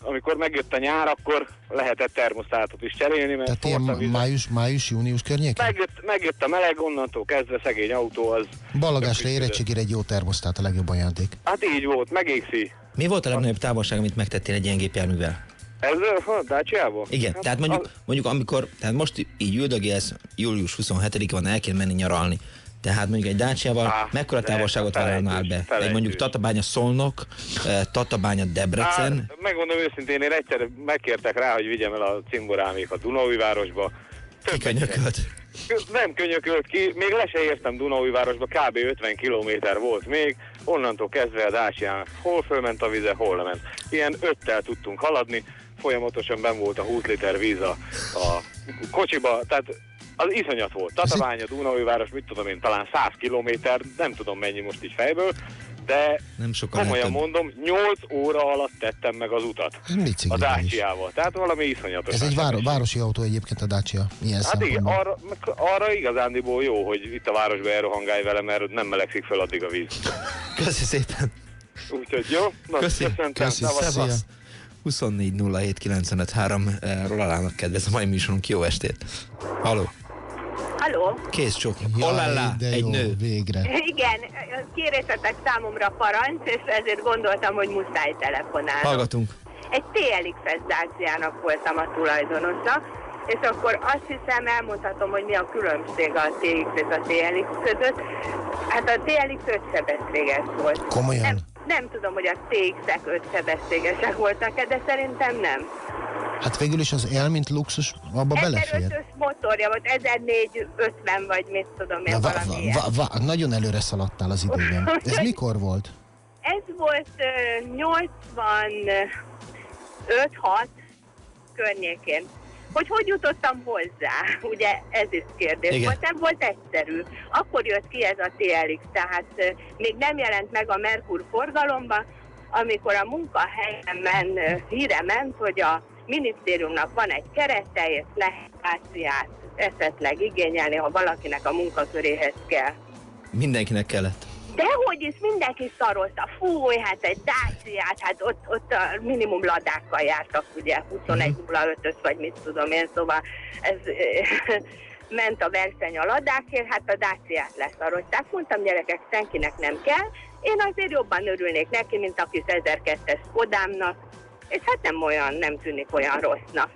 Amikor megjött a nyár, akkor lehetett termosztátot is cserélni, mert Tehát ilyen a víz. május, május, június környékén? megjött, megjött a meleg, onnantól kezdve szegény autó az... Ballagásra érettségére egy jó termosztát a legjobb ajándék. Hát így volt, megégszi. Mi volt a legnagyobb távolság, amit megtettél egy ilyen gépjárművel? Ez ha, Dacia-ból? Igen, Hát, tehát mondjuk, az- mondjuk amikor, tehát most így üldögélsz, július 27 van, el kell menni nyaralni. Tehát mondjuk egy Dacia-val Á, mekkora távolságot felejtős, vállalnál be? Egy felejtős. mondjuk Tatabánya Szolnok, eh, Tatabánya Debrecen, Hát, megmondom őszintén, én egyszer megkértek rá, hogy vigyem el a cimborámék a Dunaújvárosba. kikönyökölt. Nem könyökölt ki, még le se értem Dunaújvárosba, kb. 50 km volt még, onnantól kezdve a Dacia hol fölment a vize, hol lement. Ilyen öttel tudtunk haladni, folyamatosan ben volt a 20 liter víz a, a kocsiba, tehát az iszonyat volt. Tatabánya, Dunaújváros, mit tudom én, talán 100 km, nem tudom mennyi most így fejből, de Nem sokkal komolyan lehet mondom, 8 óra alatt tettem meg az utat. Mit A. Dacia-val. Tehát valami iszonyatos. Ez egy váro- városi autó egyébként a Dacia. Ilyen Hát igen, arra, arra igazándiból jó, hogy itt a városban elrohangálj vele, mert nem melegszik fel addig a víz. Köszi szépen. Úgyhogy jó, na, Köszi. Köszi. Szevasz. 24 07 95 3 Rolának kedvez a mai műsorunk. Jó estét. Haló. Halló? Kész csók. Jaj, Olala, egy jó, nő. végre. Igen, kérésetek számomra parancs, és ezért gondoltam, hogy muszáj telefonálnom. Hallgatunk. Egy TLX-es voltam a tulajdonosa, és akkor azt hiszem elmondhatom, hogy mi a különbség a TX és a TLX között. Hát a TLX ötsebességes volt. Komolyan? Nem, nem tudom, hogy a TX-ek ötsebességesek voltak-e, de szerintem nem. Hát végül is az el, mint luxus, abba belefér. 1500-ös motorja volt, 1450 vagy mit tudom én, Na, va, va, va, va, nagyon előre szaladtál az időben. Ez mikor volt? Ez volt ö, 85-6 környékén. Hogy hogy jutottam hozzá, ugye ez is kérdés Igen. volt, nem volt egyszerű. Akkor jött ki ez a TLX, tehát még nem jelent meg a Merkur forgalomba, amikor a munkahelyemen híre ment, hogy a minisztériumnak van egy kerete, és lehet Daciát esetleg igényelni, ha valakinek a munkaköréhez kell. Mindenkinek kellett. Dehogy is mindenki szarolta, fúj, hát egy Daciát, hát ott, ott a minimum ladákkal jártak, ugye, 21.05-ös, vagy mit tudom én, szóval ez ment a verseny a ladákért, hát a Daciát leszarolták. Mondtam, gyerekek, senkinek nem kell, én azért jobban örülnék neki, mint a kis 1002-es Kodámnak, és hát nem olyan, nem tűnik olyan rossznak.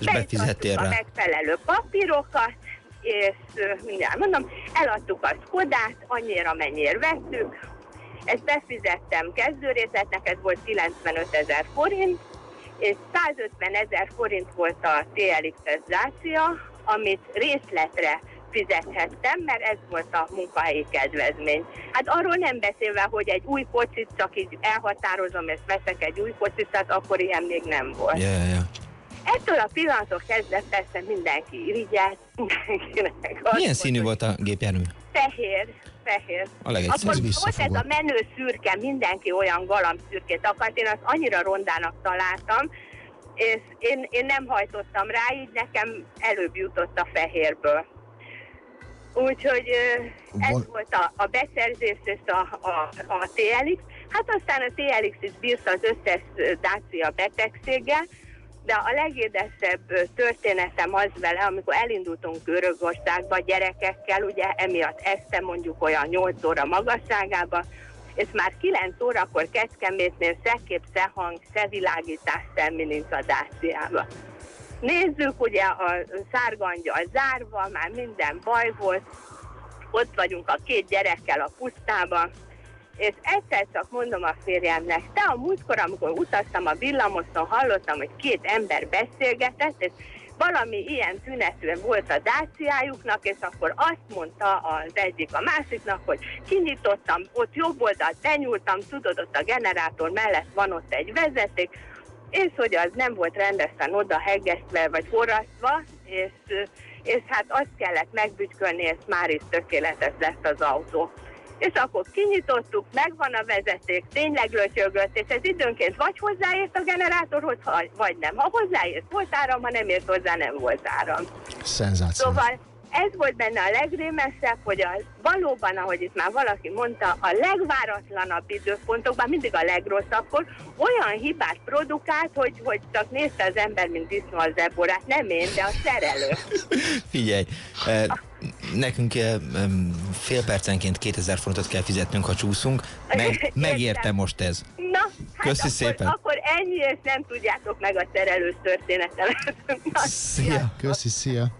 És befizettél a rá. megfelelő papírokat, és mindjárt mondom, eladtuk a Skodát, annyira mennyire vettük, ezt befizettem kezdőrészletnek, ez volt 95 ezer forint, és 150 ezer forint volt a TLX-es Dacia, amit részletre fizethettem, mert ez volt a munkahelyi kedvezmény. Hát arról nem beszélve, hogy egy új kocsit csak így elhatározom, és veszek egy új kocsit, tehát akkor ilyen még nem volt. Ja, ja. Ettől a pillanattól kezdve persze mindenki irigyelt, mindenkinek Milyen mondta, színű volt a gépjármű? Fehér, fehér. A legegyszerűbb. Akkor Ez volt ez a menő szürke, mindenki olyan galamb szürkét akart, én azt annyira rondának találtam, és én, én nem hajtottam rá, így nekem előbb jutott a fehérből. Úgyhogy ez Val- volt a, a beszerzés és a, a, a TLX. Hát aztán a TLX is bírta az összes ö, Dacia betegséggel, de a legédesebb történetem az vele, amikor elindultunk Görögországba gyerekekkel, ugye emiatt este mondjuk olyan 8 óra magasságába, és már 9 órakor Kecskemétnél se kép, se hang, se világítás, semmi nincs a Dáciába. Nézzük, ugye a szárgangyal zárva, már minden baj volt, ott vagyunk a két gyerekkel a pusztában, és egyszer csak mondom a férjemnek, te a múltkor, amikor utaztam a villamoson, hallottam, hogy két ember beszélgetett, és valami ilyen tünetű volt a dáciájuknak, és akkor azt mondta az egyik a másiknak, hogy kinyitottam, ott jobb oldalt benyúltam, tudod, ott a generátor mellett van ott egy vezeték, és hogy az nem volt rendesen oda heggesztve vagy forrasztva, és, és hát azt kellett megbütykölni, és már is tökéletes lett az autó. És akkor kinyitottuk, megvan a vezeték, tényleg lötyögött, és ez időnként vagy hozzáért a generátorhoz, vagy nem. Ha hozzáért, volt áram, ha nem ért hozzá, nem volt áram. Szenzáció. Szóval ez volt benne a legrémesebb, hogy a, valóban, ahogy itt már valaki mondta, a legváratlanabb időpontokban, mindig a legrosszabbkor olyan hibát produkált, hogy, hogy csak nézte az ember, mint disznó az eborát. Nem én, de a szerelő. Figyelj, eh, nekünk eh, fél percenként 2000 forintot kell fizetnünk, ha csúszunk. Meg, megérte most ez. Na, hát Köszi akkor, szépen. akkor ennyi, és nem tudjátok meg a szerelős történetemet. Szia. Köszi, szia.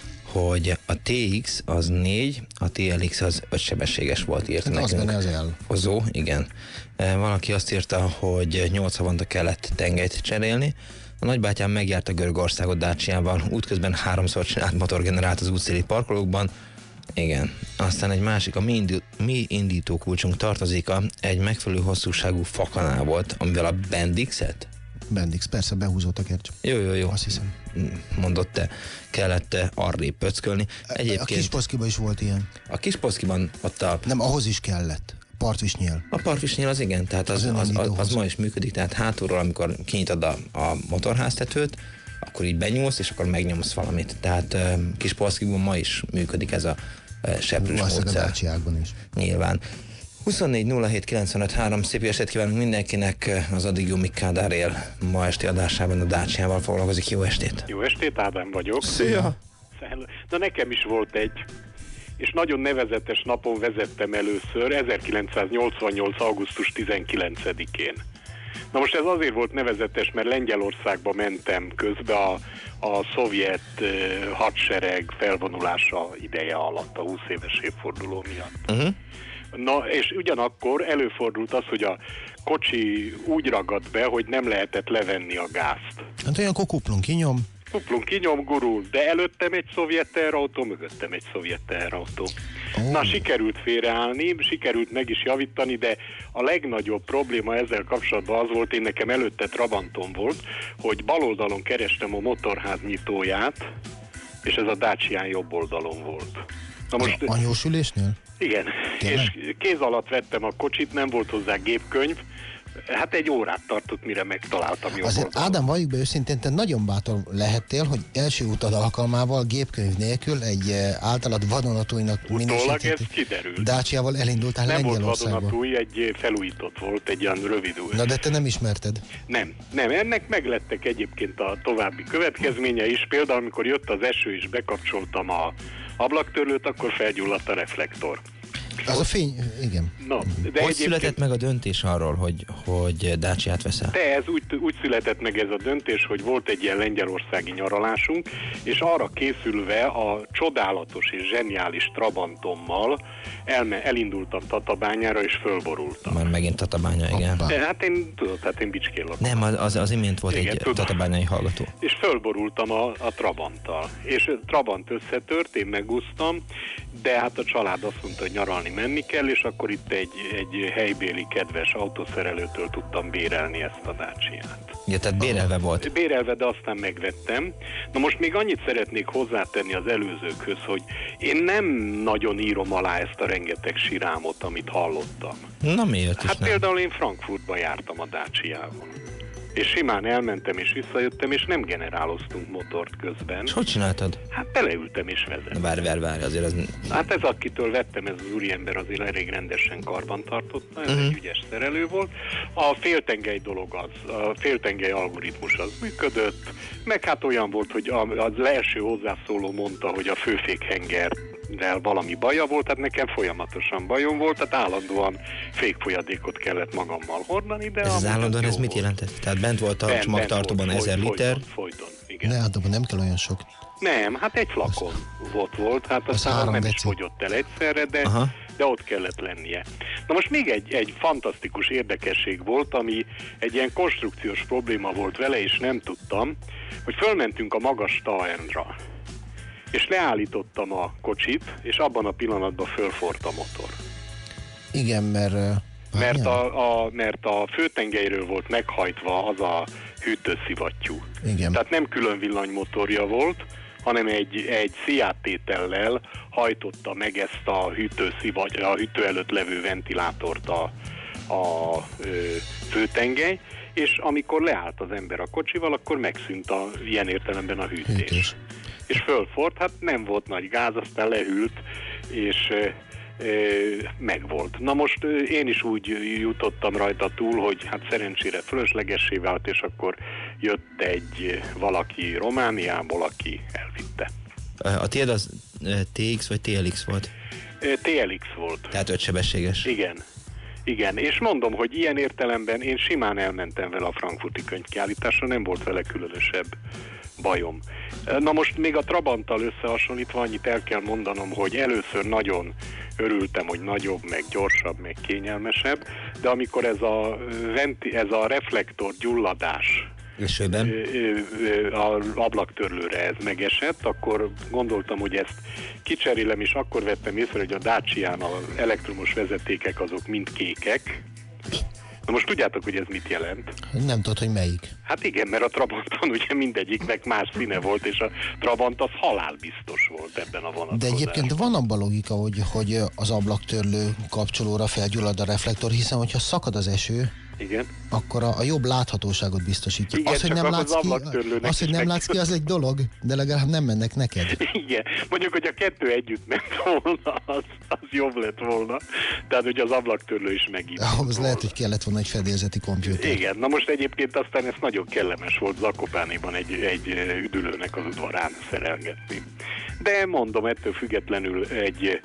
hogy a TX az 4, a TLX az 5 sebességes volt írt Hát az nekünk. benne az el. Hozó, igen. E, Valaki azt írta, hogy 8 havonta kellett tengelyt cserélni. A nagybátyám megjárta Görögországot Dácsiával, útközben háromszor csinált motorgenerált az útszéli parkolókban. Igen. Aztán egy másik, a mi, indi- mi indító kulcsunk tartozéka egy megfelelő hosszúságú fakanál volt, amivel a Bendixet, Bendix, persze, behúzott a kercs. jó, jó, jó. Azt hiszem. Mondott te, kellett arrébb pöckölni. A Egyébként Kisposzkiban is volt ilyen. a Kisposzkiban ott a Nem, ahhoz is kellett. Partvisnyél. A partvisnyél az igen, tehát az, Az az, az, az ma is működik, tehát hátulról, amikor kinyitod a, a motorháztetőt, akkor így benyúlsz, és akkor megnyomsz valamit. Tehát kis polszkikban ma is működik ez a a módszer. Is. Nyilván. 24 07 95 3, szép estét kívánunk mindenkinek, az addig jó Mik Kádár él ma esti adásában a Dácsiával foglalkozik. Jó estét! Jó estét, Ádám vagyok. Szia! Na nekem is volt egy, és nagyon nevezetes napon vezettem először, 1988. augusztus 19-én. Na most ez azért volt nevezetes, mert Lengyelországba mentem közbe a, a szovjet eh, hadsereg felvonulása ideje alatt, a 20 éves évforduló miatt. Uh-huh. Na, és ugyanakkor előfordult az, hogy a kocsi úgy ragadt be, hogy nem lehetett levenni a gázt. Hát olyankor kuplunk, kinyom. Kuplunk kinyom, gurul, de előttem egy szovjet teherautó, mögöttem egy szovjet teherautó. Ó. Na, sikerült félreállni, sikerült meg is javítani, de a legnagyobb probléma ezzel kapcsolatban az volt, én nekem előtte Trabantom volt, hogy bal oldalon kerestem a motorház nyitóját, és ez a Dacia jobb oldalon volt. Na most, Anyósülésnél? igen, Tényleg? és kéz alatt vettem a kocsit, nem volt hozzá gépkönyv, Hát egy órát tartott, mire megtaláltam jobb Azért oldalon. Ádám, valljuk be őszintén, te nagyon bátor lehettél, hogy első utad alkalmával gépkönyv nélkül egy eh, általad vadonatújnak minősített ez kiderült. Dácsiával elindultál Nem volt Lengyelországba. vadonatúj, egy felújított volt, egy olyan rövid új. Na de te nem ismerted. Nem, nem, ennek meglettek egyébként a további következménye is. Például, amikor jött az eső és bekapcsoltam a ablaktörlőt, akkor felgyulladt a reflektor. Az a fény, igen. No, de hogy született meg a döntés arról, hogy, hogy Dacia-t veszel? De ez úgy, úgy született meg ez a döntés, hogy volt egy ilyen lengyelországi nyaralásunk, és arra készülve a csodálatos és zseniális Trabantommal elme, elindultam Tatabányára, és fölborultam. Már megint Tatabánya, igen. De hát én, tudod, hát én Bicskén lakom. Nem, az, az, az imént volt Igen, egy tudom. tatabányai hallgató. És fölborultam a, a Trabanttal. És Trabant összetört, én megúsztam, de hát a család azt mondta, hogy nyaralni menni kell, és akkor itt egy, egy helybéli kedves autószerelőtől tudtam bérelni ezt a Dacia-t. Ja, tehát bérelve volt. Bérelve, de aztán megvettem. Na most még annyit szeretnék hozzátenni az előzőkhöz, hogy én nem nagyon írom alá ezt a rengeteg sirámot, amit hallottam. Na miért is Hát nem? például én Frankfurtba jártam a Dacia-val. És simán elmentem és visszajöttem, és nem generáloztunk motort közben. És hogy csináltad? Hát beleültem és vezettem. Várj, várj, várj, azért az... Hát ez akitől vettem, ez az úriember azért elég rendesen karban tartotta, ez Mhm. egy ügyes szerelő volt. A féltengely dolog az, a féltengely algoritmus az működött, meg hát olyan volt, hogy az első hozzászóló mondta, hogy a főfékhengerrel valami baja volt, tehát nekem folyamatosan bajom volt, tehát állandóan fékfolyadékot kellett magammal hordani, de Ez az állandóan, ez mit jelentett? Tehát bent volt a Bent- bent csomagtartóban volt, 1000 folyt- liter, Folyton, folyton, igen. Ne, hát abban nem kell olyan sok. Nem, hát egy flakon volt, volt hát Az aztán az nem is deci. fogyott el egyszerre, de, Aha. de ott kellett lennie. Na most még egy, egy fantasztikus érdekesség volt, ami egy ilyen konstrukciós probléma volt vele, és nem tudtam, hogy fölmentünk a magas Taernra, és leállítottam a kocsit, és abban a pillanatban fölfort a motor. Igen, mert... eh, Mert a, a, mert a főtengelyről volt meghajtva az a hűtőszivattyú. Igen. Tehát nem külön villanymotorja volt, hanem egy, egy sziáttétellel hajtotta meg ezt a hűtőszivagy, a hűtő előtt levő ventilátort a, a ö, főtengely, és amikor leállt az ember a kocsival, akkor megszűnt a, ilyen értelemben a hűtés. Hűtés. És fölfort, hát nem volt nagy gáz, aztán lehűlt, és megvolt. Na most én is úgy jutottam rajta túl, hogy hát szerencsére fölöslegessé vált, és akkor jött egy valaki Romániából, aki elvitte. a tiéd az TX vagy TLX volt? TLX volt. Tehát ötsebességes. Igen. Igen, és mondom, hogy ilyen értelemben én simán elmentem vele a frankfurti könyvkiállításra, nem volt vele különösebb bajom. Na most még a Trabanttal összehasonlítva annyit el kell mondanom, hogy először nagyon örültem, hogy nagyobb, meg gyorsabb, meg kényelmesebb, de amikor ez a, venti, ez a reflektor gyulladás Esőben. az ablaktörlőre ez megesett, akkor gondoltam, hogy ezt kicserélem, és akkor vettem észre, hogy a Dacia-n az elektromos vezetékek azok mind kékek. Na most tudjátok, hogy ez mit jelent? Nem tudod, hogy melyik. Hát igen, mert a Trabanton ugye mindegyiknek más színe volt, és a Trabant az halálbiztos volt ebben a De vonatkozásban. egyébként van abban logika, hogy, hogy az ablaktörlő kapcsolóra felgyullad a reflektor, hiszen hogyha szakad az eső, Igen. akkor a, a jobb láthatóságot biztosítja. Igen, az, hogy nem az látsz ki, az, hogy nem látsz ki, az egy dolog, de legalább nem mennek neked. Igen, mondjuk, hogy a kettő együtt ment volna, az, az jobb lett volna. Tehát, hogy az ablaktörlő is megint. Ahhoz lehet, hogy kellett volna egy fedélzeti kompjúter. Igen, na most egyébként aztán ez nagyon kellemes volt Zakopánéban egy, egy üdülőnek az udvarán szerelgetni. De mondom, ettől függetlenül egy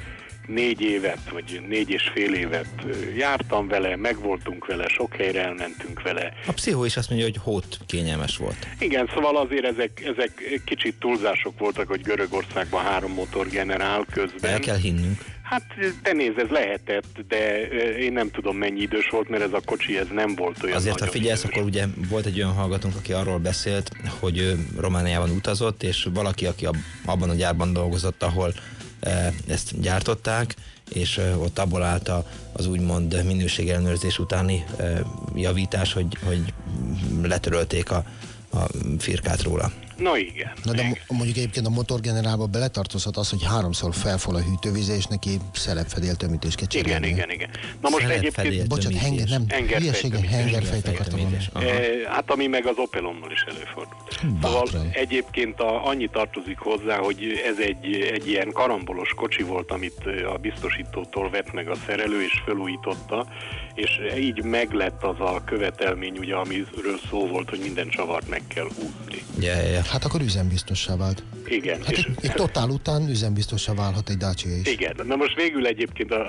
négy évet, vagy négy és fél évet jártam vele, megvoltunk vele, sok helyre elmentünk vele. A pszichó is azt mondja, hogy hót kényelmes volt. Igen, szóval azért ezek, ezek kicsit túlzások voltak, hogy Görögországban három motor generál közben. El kell hinnünk. Hát te nézd, ez lehetett, de én nem tudom mennyi idős volt, mert ez a kocsi ez nem volt olyan Azért, ha figyelsz, idős. akkor ugye volt egy olyan hallgatónk, aki arról beszélt, hogy Romániában utazott, és valaki, aki ab- abban a gyárban dolgozott, ahol ezt gyártották, és ott abból állt az úgymond minőségellenőrzés utáni javítás, hogy, hogy letörölték a, a firkát róla. Na igen. Na de mo- mondjuk egyébként a motorgenerálba beletartozhat az, hogy háromszor felfol a hűtővíz, és neki szelepfedéltömítés kell Igen, cserélni. igen, igen. Na most egyébként... Bocsánat, henger, nem, hülyesége, hengerfejt akartam mondani. E, hát ami meg az Opelommal is előfordult. Szóval egyébként a, annyi tartozik hozzá, hogy ez egy, egy ilyen karambolos kocsi volt, amit a biztosítótól vett meg a szerelő, és felújította, és így meglett az a követelmény, ugye, amiről szó volt, hogy minden csavart meg kell. Ja, ja, ja. Hát akkor üzembiztossá vált. Igen. Hát egy, egy totál után üzembiztossá válhat egy Dacia is. Igen, na most végül egyébként a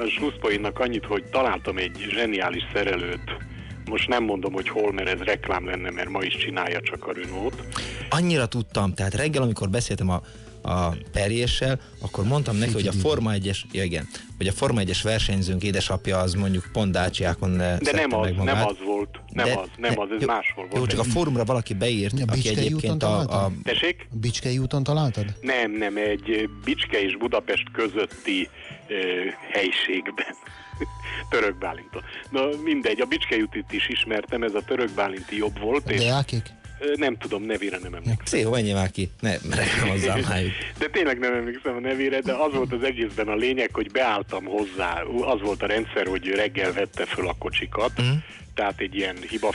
a annyit, hogy találtam egy zseniális szerelőt, most nem mondom, hogy hol, mert ez reklám lenne, mert ma is csinálja csak a Renault. Annyira tudtam, tehát reggel, amikor beszéltem a, a perjéssel, akkor mondtam neki, hogy a Forma 1-es, ja igen, hogy a Forma 1-es versenyzőnk édesapja az mondjuk pont Daciákon De nem az, nem az volt, nem De- az, nem de- az, ez jó, máshol volt. Jó, csak a fórumra valaki beírt, Ja, aki Bicskei egyébként a, a? Tessék? Bicskei úton találtad? Nem, nem, egy Bicske és Budapest közötti ö, helyiségben. Török Bálinton. Na mindegy, a Bicske útit is ismertem, ez a Török Bálinti jobb volt, és Deákék? Nem tudom, nevére nem emlékszem. Szého, menjél már ki, ne reklámozzál már. De tényleg nem emlékszem a nevére, de az volt az egészben a lényeg, hogy beálltam hozzá. Az volt a rendszer, hogy reggel vette föl a kocsikat, Mhm. tehát egy ilyen hiba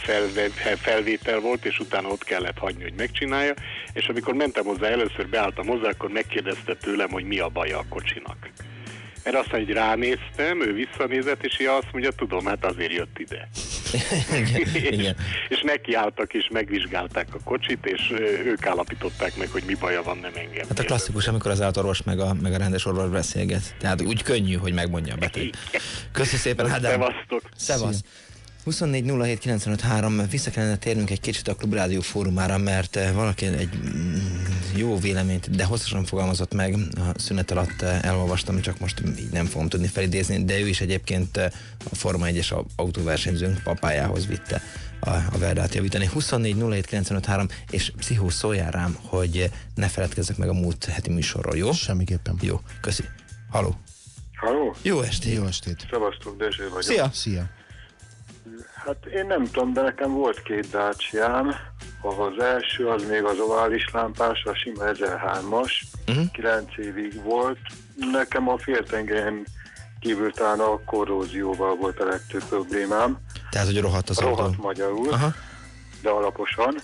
felvétel volt, és utána ott kellett hagyni, hogy megcsinálja, és amikor mentem hozzá, először beálltam hozzá, akkor megkérdezte tőlem, hogy mi a baja a kocsinak. Erre azt mondja, hogy ránéztem, ő visszanézett, és azt mondja, tudom, hát azért jött ide. igen, igen. És nekiálltak, és megvizsgálták a kocsit, és ők állapították meg, hogy mi baja van, nem engem. Hát a klasszikus, amikor az állatorvos meg a, meg a rendes orvos beszélget. Tehát úgy könnyű, hogy megmondja a beteg. Köszi szépen, Ádám. Szevasztok. Szevasz. 24 07 95 3. Vissza kellene térnünk egy kicsit a Klubrádió fórumára, mert eh, valaki egy mm, jó véleményt, de hosszasan fogalmazott meg, a szünet alatt eh, elolvastam, csak most így nem fogom tudni felidézni, de ő is egyébként eh, a Forma 1-es autóversenyzőnk papájához vitte a, a Verdát javítani. 24 07 95 3, és pszichó szóljál rám, hogy ne feledkezzek meg a múlt heti műsorról, jó? Semmiképpen. Jó, köszi. Haló. Halló? Jó estét. Jó estét. Szevasztok, Dezső vagyok. Szia. Szia. Hát én nem tudom, de nekem volt két dácsiám. Az első az még az ovális lámpás, a sima 1003-as, uh-huh. 9 évig volt. Nekem a féltengelyen kívül talán a korrózióval volt a legtöbb problémám. Tehát, hogy rohadt az autó. Rohadt magyarul, Aha. de alaposan.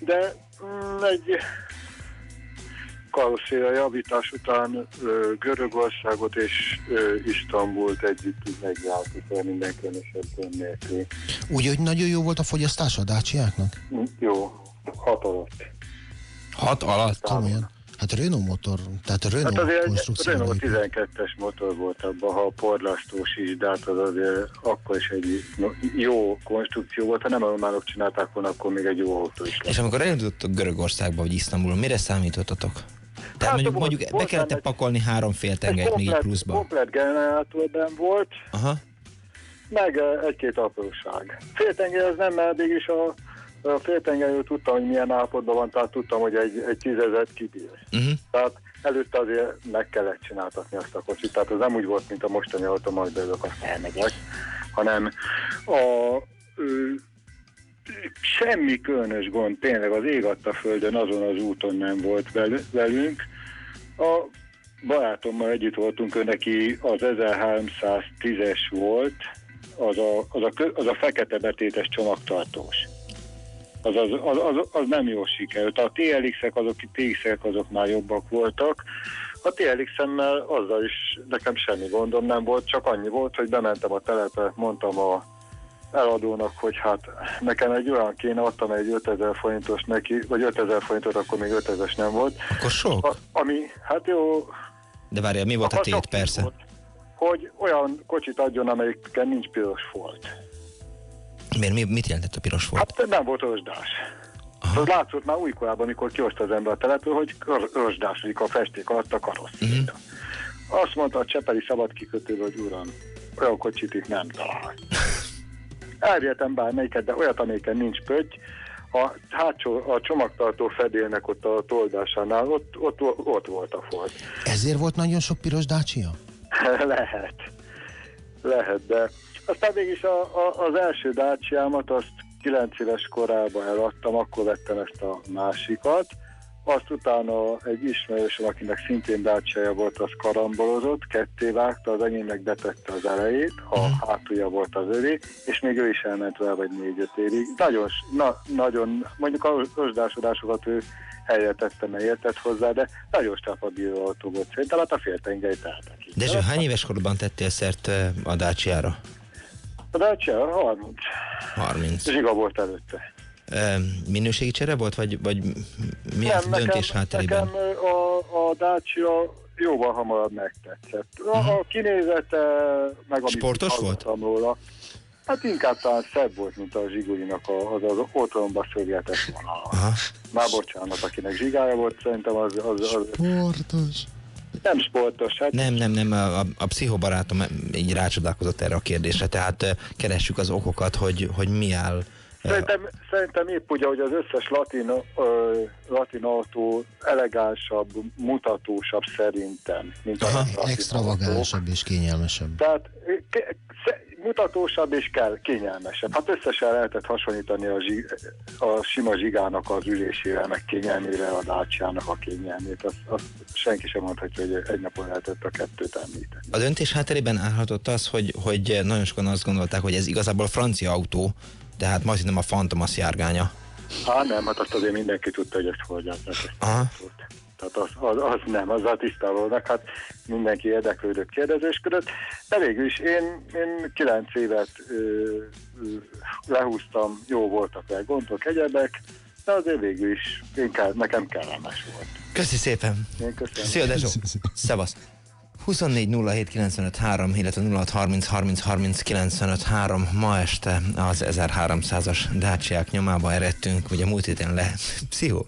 De mm, egy karosszéria javítás után ö, Görögországot és ö, Isztambult együtt megjártuk el minden különösebb nélkül. Úgy, hogy nagyon jó volt a fogyasztása a Daciáknak? Mm, Jó, hat alatt. Hat alatt? Komolyan. Hát Renault motor, tehát a Renault Hát azért egy konstrukció. Renault 12-es motor volt abban, ha porlasztós is, de hát az azért akkor is egy no, jó konstrukció volt. Ha nem a románok csinálták volna, akkor még egy jó autó is lett. És amikor elindultatok Görögországba vagy Isztambulba, mire számítottatok? Tehát Hát, mondjuk, volt- mondjuk be volt kellett benne- pakolni három fél tengelyt még komplet, pluszba. komplet generátorben volt, Aha. meg egy-két apróság. Féltengely az nem, mert mégis a, a féltengelyről tudtam, hogy milyen állapotban van, tehát tudtam, hogy egy, egy tízezet kibír. Uh-huh. Tehát előtte azért meg kellett csináltatni azt a kocsit, tehát az nem úgy volt, mint a mostani autó, majd beülök, azt elmegyek, hanem a ö, semmi különös gond, tényleg az ég adta földön, azon az úton nem volt vel- velünk. A barátommal együtt voltunk, ő neki az 1310-es volt, az a, az a, az a fekete betétes csomagtartós. Az, az, az, az, az nem jól sikerült. A TLX-ek, azok, TX-ek azok már jobbak voltak. A TLX-emmel azzal is nekem semmi gondom nem volt, csak annyi volt, hogy bementem a telepre, mondtam a eladónak, hogy hát nekem egy olyan kéne, adtam egy 5000 forintos neki, vagy 5000 forintot, akkor még 5000-es nem volt. Akkor sok? A, ami, hát jó, De várjál, mi volt a Akkor tét, persze? hogy olyan kocsit adjon, amelyiken nincs piros folt. Miért, mi, mit jelentett a piros folt? Hát nem volt rozsdás. Az látszott már újkorában, amikor kihozta az ember a telepről, hogy rozsdásodik a festék alatt a karossz. Uh-huh. Azt mondta a Csepeli szabad kikötő, hogy uram, olyan kocsit itt nem talál. Elvihetem bármelyiket, de olyat, amelyiken nincs pötty, a hátsó, a csomagtartó fedélnek ott a toldásánál, ott, ott, ott volt a folt. Ezért volt nagyon sok piros Dacia? Lehet. Lehet, de aztán végig is a, a, az első dácsiámat azt 9 éves korában eladtam, akkor vettem ezt a másikat, azt utána egy ismerősöm, akinek szintén dácsája volt, az karambolozott, ketté vágta, az enyémnek betette az elejét, a uh-huh. hátulja volt az övé, és még ő is elment vele vagy négy-öt évig. Nagyon, na, nagyon, mondjuk a rozsdásodásokat ő helyre tette, mert értett hozzá, de nagyon stabil autó volt. Szerintem hát a féltengelyt eltekint. Dezső, hány éves korban tettél szert a Dacia-ra? A Dacia 30. 30. Zsiga volt előtte. Minőségi csere volt, vagy, vagy mi a döntés hátterében? Nekem a, a Dacia jóval hamarabb megtetszett. A, uh-huh. a kinézete, meg amit Sportos volt? Róla, hát inkább talán szebb volt, mint a Zsigulinak az, az otthonba szögletett vonal. Már bocsánat, akinek zsigája volt, szerintem az... az, az Sportos. Nem sportos. Hát... Nem, nem, nem, a, a, a pszichobarátom így rácsodálkozott erre a kérdésre, tehát keressük az okokat, hogy, hogy mi áll Szerintem, szerintem épp ugye, hogy az összes latin, ö, latin autó elegánsabb, mutatósabb szerintem, mint Aha, a extravagánsabb és kényelmesebb. Tehát mutatósabb és kell, kényelmesebb. Hát összesen lehetett hasonlítani a, zsig, a sima zsigának az ülésével, meg kényelmére a dácsának a kényelmét. Azt, azt senki sem mondhatja, hogy egy napon lehetett a kettőt említeni. A döntés hátterében állhatott az, hogy, hogy nagyon sokan azt gondolták, hogy ez igazából francia autó, tehát majdnem a Fantomas járgánya. Hát nem, hát azt azért mindenki tudta, hogy ezt fordítják. Tehát az, az, az nem, azzal tisztában hát mindenki érdeklődött, kérdezősködött, de végül is én, én kilenc évet ö, ö, lehúztam, jó voltak vele gondok, egyebek, de azért végül is inkább nekem kellemes volt. Köszi szépen! Én köszönöm. Szia Dezsó! Szevasz! 24 illetve 06 ma este az 1300-as Dacia-k nyomába eredtünk, ugye múlt héten le, pszichó,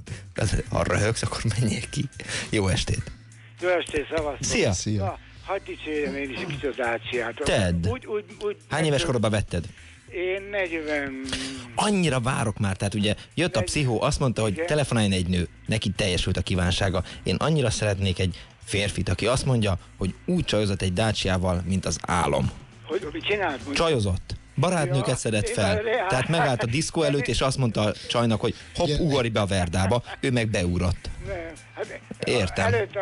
arra högsz, akkor menjél ki. Jó estét! Jó estét, szavaztok! Szia! Szia! Na, hagyd dicsérjem én is egy kicsit a Dacia-t. Tedd! Úgy, úgy, úgy, Hány éves korodban vetted? Én 40... Annyira várok már, tehát ugye jött a pszichó, azt mondta, hogy telefonáljon egy nő, neki teljesült a kívánsága. Én annyira szeretnék egy férfit, aki azt mondja, hogy úgy csajozott egy dácsiával, mint az álom. Hogy mit csinált? Csajozott. Barátnőket ja, szedett fel. Tehát megállt a diszkó előtt, és azt mondta a csajnak, hogy hopp, ugorj be a verdába. Ő meg beugrott. Hát, Értem. Előtt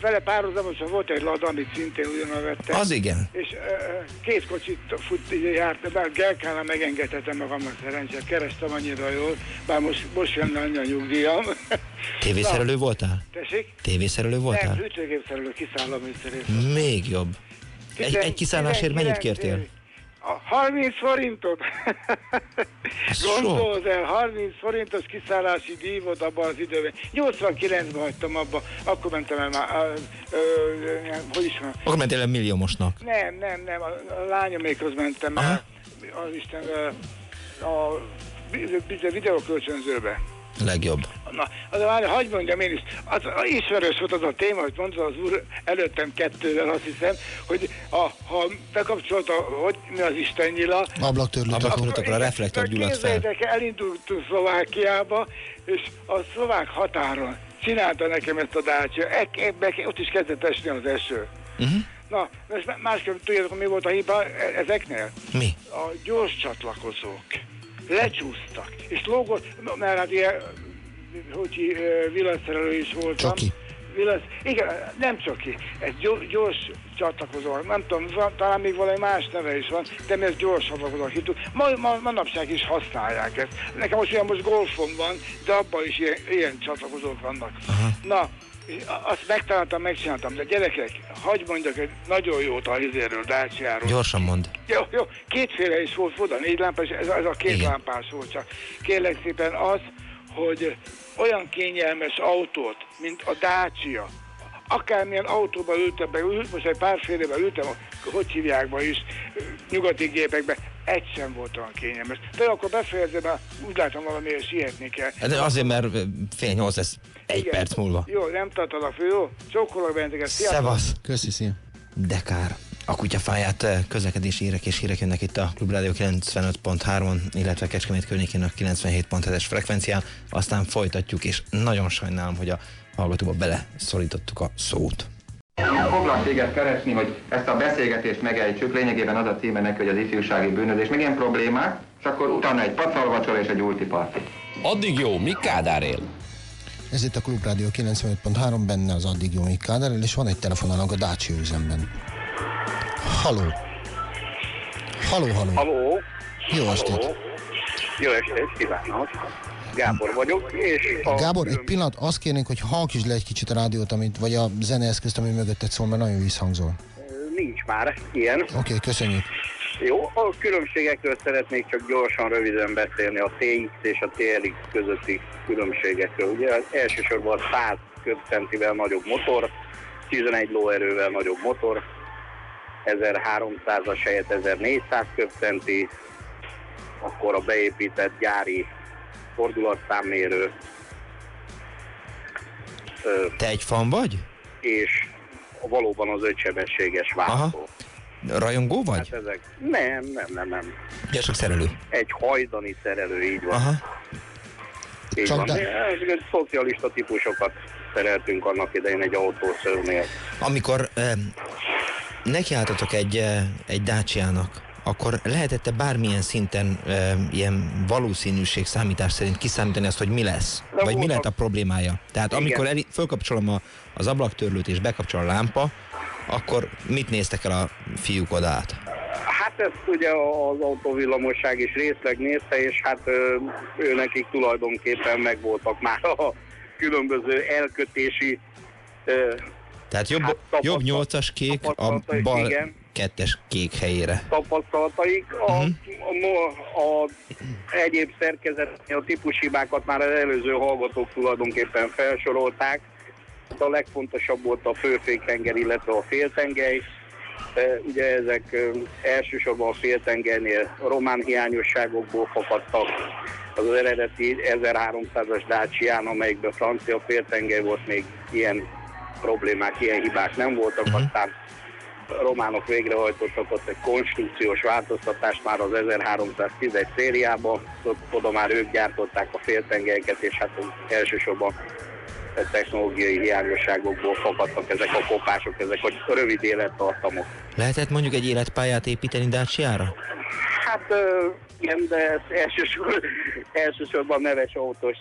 vele párhuzamosan volt egy lad, amit szintén ugyanaz vettem. Az igen. És uh, két kocsit fut, járt, bár Gelkánál megengedhetem magamnak szerencsét, kerestem annyira jól, bár most, most jön annyi a nyugdíjam. Tévészerelő voltál? Tessék? Tévészerelő voltál? Nem, hűtőgépszerelő, kiszállom Még jobb. Egy, egy kiszállásért mennyit kértél? A 30 forintot. Gondold el, 30 forintos kiszállási díj volt abban az időben. 89-ben hagytam abba, akkor mentem el már, ö, ö, hogy is van? Akkor mentél el milliómosnak? Nem, nem, nem, a, a lányomékhoz mentem el, az Isten, a, a, a videókölcsönzőbe. Legjobb. Na, az már hagyd mondjam én is, az, az ismerős volt az a téma, hogy mondta az úr előttem kettővel, azt hiszem, hogy a, ha bekapcsolta, hogy mi az Isten nyila, ablaktörlőt, ablaktörlőt a reflektor gyulladt fel. elindultunk Szlovákiába, és a szlovák határon csinálta nekem ezt a dácsia, e, ebbe, ott is kezdett esni az eső. Uh-huh. Na, most másképp tudjátok, mi volt a hiba e- ezeknél? Mi? A gyors csatlakozók lecsúsztak, és lógott, mert hát ilyen, hogy villanyszerelő is voltam. Csaki. Villasz, igen, nem csaki, ez gyors csatlakozó, nem tudom, talán még valami más neve is van, de mi ez gyors csatlakozó hitú. Ma, ma, manapság is használják ezt. Nekem most olyan most golfom van, de abban is ilyen, ilyen csatlakozók vannak. Aha. Na, azt megtaláltam, megcsináltam, de gyerekek, hagyd mondjak egy nagyon jót a izéről, Dácsiáról. Gyorsan mond. Jó, jó, kétféle is volt, volt a négy lámpás, ez, ez a két Igen. lámpás volt csak. Kérlek szépen az, hogy olyan kényelmes autót, mint a Dacia, akármilyen autóba ültem be, most egy pár fél éve ültem, hogy hívják be is, nyugati gépekbe, egy sem volt olyan kényelmes. De akkor befejezem, úgy látom valamiért sietni kell. De hát azért, mert fél nyolc lesz egy Igen. perc múlva. Jó, nem tartad a fő, jó? Csókolok benneteket. Szevasz. Köszi, szia. De kár. A kutyafáját közlekedési hírek és hírek jönnek itt a Klubrádió 95.3-on, illetve Kecskemét környékén a 97.7-es frekvencián. Aztán folytatjuk, és nagyon sajnálom, hogy a hallgatóba bele szorítottuk a szót. foglak téged keresni, hogy ezt a beszélgetést megejtsük. Lényegében az a címe neki, hogy az ifjúsági bűnözés, meg ilyen problémák, és akkor utána egy pacalvacsora és egy ultiparti. Addig jó, mi Kádár él? Ez itt a Klubrádió 95.3, benne az addig jó Mik Kádár, és van egy telefonálunk a Dacia üzemben. Haló. Haló, haló. Haló. Jó estét. Jó estét, kívánok. Gábor vagyok, és... A... Gábor, egy pillanat, azt kérnénk, hogy halkítsd le egy kicsit a rádiót, amit, vagy a zeneeszközt, ami mögötted szól, mert nagyon visszhangzol. Nincs már ilyen. Oké, okay, köszönjük. Jó, a különbségekről szeretnék csak gyorsan, röviden beszélni, a TX és a TRX közötti különbségekről. Ugye elsősorban 100 köbcentivel nagyobb motor, 11 lóerővel nagyobb motor, 1300-as helyett 1400 köbcenti, akkor a beépített gyári fordulatszámmérő. Te egy fan vagy? És valóban az ötsebességes váltó. Aha. Rajongó vagy? Hát ezek, nem, nem, nem, nem. Ja, csak szerelő. Egy hajdani szerelő, így van. Aha. Így csak van. De... Ezeket szocialista típusokat szereltünk annak idején egy autószörnél. Amikor eh, nekiálltatok egy, eh, egy Dacia-nak, akkor lehetette bármilyen szinten e, ilyen valószínűség számítás szerint kiszámítani azt, hogy mi lesz? De vagy mi lehet a problémája? Tehát Igen. amikor el, fölkapcsolom a, az ablaktörlőt és bekapcsol a lámpa, akkor mit néztek el a fiúk oda át? Hát ezt ugye az autóvillamosság is részleg nézte, és hát ő, ő nekik tulajdonképpen megvoltak már a különböző elkötési tehát jobb, hát, jobb 8-as kék a bal igen. kettes kék helyére. Tapasztalataik. A, uh-huh. a, a, a egyéb szerkezet, a típushibákat már az előző hallgatók tulajdonképpen felsorolták. A legfontosabb volt a főféktenger, illetve a féltengely. Ugye ezek elsősorban a féltengernél román hiányosságokból fakadtak. Az, az eredeti 1300-as Dacia-n, amelyikben francia féltengely volt, még ilyen problémák, ilyen hibák nem voltak, uh-huh. aztán románok végrehajtottak ott egy konstrukciós változtatást már az 1311 szériában, oda már ők gyártották a féltengelyeket, és hát elsősorban technológiai hiányosságokból fakadtak ezek a kopások, ezek a rövid élettartamok. Lehetett mondjuk egy életpályát építeni Dacia-ra? Hát igen, de ezt elsősor, elsősorban neves autós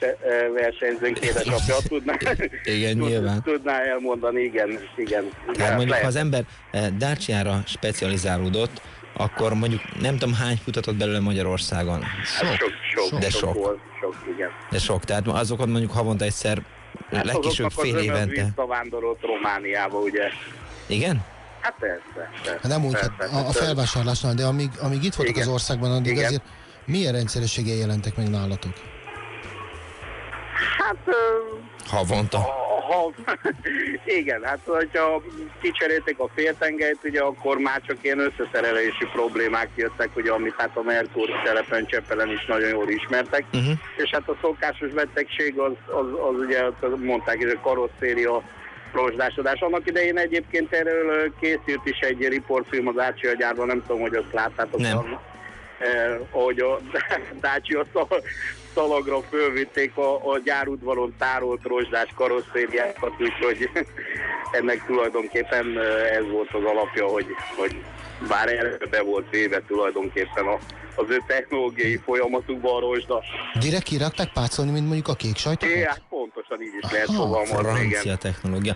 versenyzőnk édesapja tudná, igen, nyilván. tudná elmondani, igen, igen. Tehát mondjuk, lehet. ha az ember Dacia-ra specializálódott, akkor mondjuk nem tudom hány futatott belőle Magyarországon. Sok, hát sok, sok, de sok. sok. Volt, sok igen. De sok, tehát azokon mondjuk havonta egyszer Hát legkésőbb fél évente. visszavándorolt Romániába, ugye? Igen? Hát persze. persze hát nem úgy, hát a, a felvásárlásnál, de amíg, amíg itt voltak Igen. az országban, addig Igen. azért milyen rendszerességgel jelentek meg nálatok? Hát... Havonta? Ha, igen, hát hogyha kicserélték a féltengelyt, ugye akkor már csak ilyen összeszerelési problémák jöttek, ugye, amit hát a Merkur telepen Csepelen is nagyon jól ismertek, uh-huh. és hát a szokásos betegség az, az, az ugye mondták, hogy a karosszéria rozsdásodás. Annak idején egyébként erről készült is egy riportfilm az Ácsia gyárban, nem tudom, hogy azt láttátok. Nem. Eh, hogy a Dacia szalagra fölvitték a, a gyárudvaron tárolt rozsdás karosszériákat, úgyhogy ennek tulajdonképpen eh, ez volt az alapja, hogy, hogy bár erre be volt véve tulajdonképpen a, az ő technológiai folyamatukban a rozsda. Direkt kirakták pácolni, mint mondjuk a kék sajtokat? É, hát pontosan így is lehet fogalmazni. Francia igen. technológia.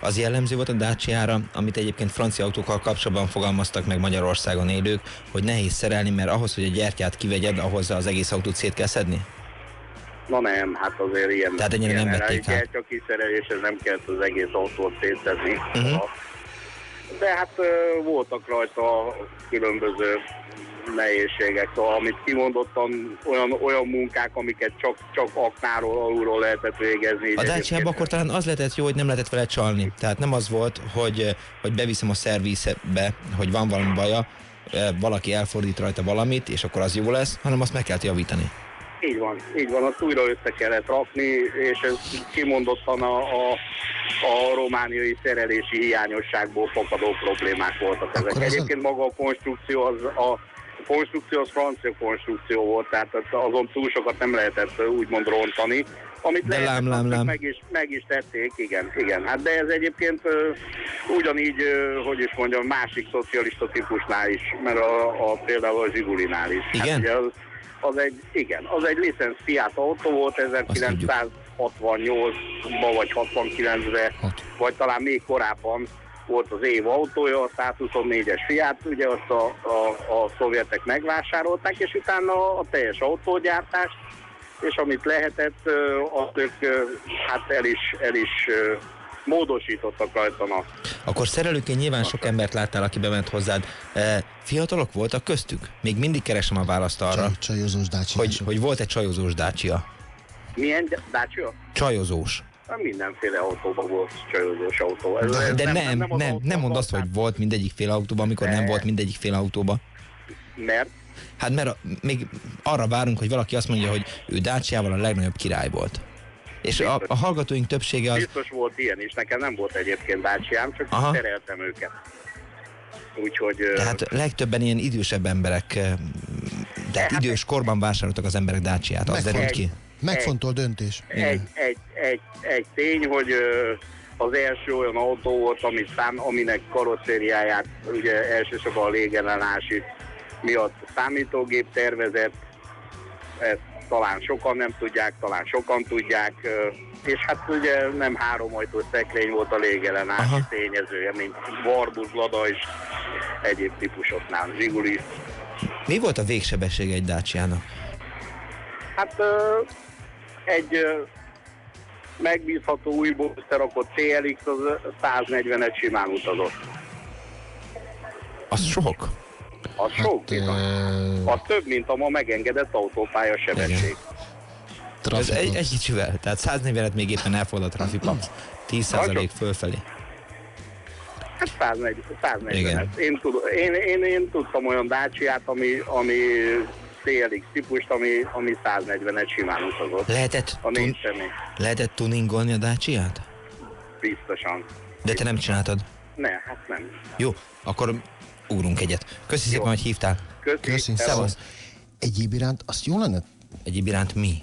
Az jellemző volt a Dacia-ra, amit egyébként francia autókkal kapcsolatban fogalmaztak meg Magyarországon élők, hogy nehéz szerelni, mert ahhoz, hogy a gyertyát kivegyed, ahhoz az egész autót szét kell szedni? Na nem, hát azért ilyen. Tehát ennyire nem vették át. Csak kiszereléshez nem kellett az egész autót szétszedni. Uh-huh de hát voltak rajta különböző nehézségek, szóval amit kimondottan olyan, olyan munkák, amiket csak, csak aknáról, alulról lehetett végezni. A dacia akkor talán az lehetett jó, hogy nem lehetett vele csalni. Tehát nem az volt, hogy, hogy beviszem a szervizbe, hogy van valami baja, valaki elfordít rajta valamit, és akkor az jó lesz, hanem azt meg kell javítani. Így van, így van, azt újra össze kellett rakni, és ez kimondottan a, a, a romániai szerelési hiányosságból fakadó problémák voltak ezek. Akkor Egyébként maga a konstrukció az a konstrukció az francia konstrukció volt, tehát azon túl sokat nem lehetett úgymond rontani. Amit de lehetett, lám, lám, lám. Meg, is, meg is tették, igen, igen. Hát de ez egyébként ugyanígy, hogy is mondjam, másik szocialista típusnál is, mert a, a például a Zsigulinál is. Igen? Hát ugye az, az egy, igen, az egy licensz Fiat autó volt 1968-ban vagy 69-ben, vagy talán még korábban volt az év autója, a 124-es Fiat, ugye azt a, a, a szovjetek megvásárolták, és utána a teljes autógyártást, és amit lehetett, azt ők hát el is, el is módosítottak rajta. Na. Akkor szerelőként nyilván sok embert láttál, aki bement hozzád. E, fiatalok voltak köztük? Még mindig keresem a választ arra. Csaj, csajozós Dacia. Hogy, hogy volt egy csajozós Dacia? Milyen Dacia? Csajozós. Mindenféle autóban volt csajozós autó. Ez, de, de nem, nem, nem, nem, nem mondd azt, hogy volt mindegyik fél autóban, amikor de. nem volt mindegyik fél autóban. Mert? Hát mert a, még arra várunk, hogy valaki azt mondja, hogy ő Dacia-val a legnagyobb király volt. És a, a hallgatóink többsége az... Biztos volt ilyen is, nekem nem volt egyébként bácsiám, csak Aha. szereltem őket. Úgyhogy... Tehát legtöbben ilyen idősebb emberek, tehát hát idős korban vásároltak az emberek Dácsiát, az derült ki. Megfontolt döntés. Egy, egy, egy, egy, tény, hogy az első olyan autó volt, ami szám, aminek karosszériáját ugye elsősorban a légellenási miatt számítógép tervezett, ezt talán sokan nem tudják, talán sokan tudják, és hát ugye nem három ajtós szekrény volt a légellenási tényezője, mint Varbus, Lada és egyéb típusoknál, Zsiguli. Mi volt a végsebesség egy Dacia-nak? Hát egy megbízható új összerakott CLX az 140-et simán utazott. Az sok? Az hát, sok bizony. Az több, mint a ma megengedett autópálya sebesség. Ez egy, egy kicsivel, tehát 140-et még éppen elfogadott a trafipax. 10% fölfelé. Hát 140, 140 én, tud, én, én, én, tudtam olyan dácsiát, ami, ami CLX típust, ami, ami 140-et simán utazott. Lehetett, a tun- lehetett tuningolni a dácsiát? Biztosan. De te nem csináltad? Ne, hát nem. Jó, akkor ugrunk egyet. Köszi szépen, hogy hívtál. Köszi. Köszi. Szevasz. Egyéb iránt azt jó lenne? Egyéb iránt mi?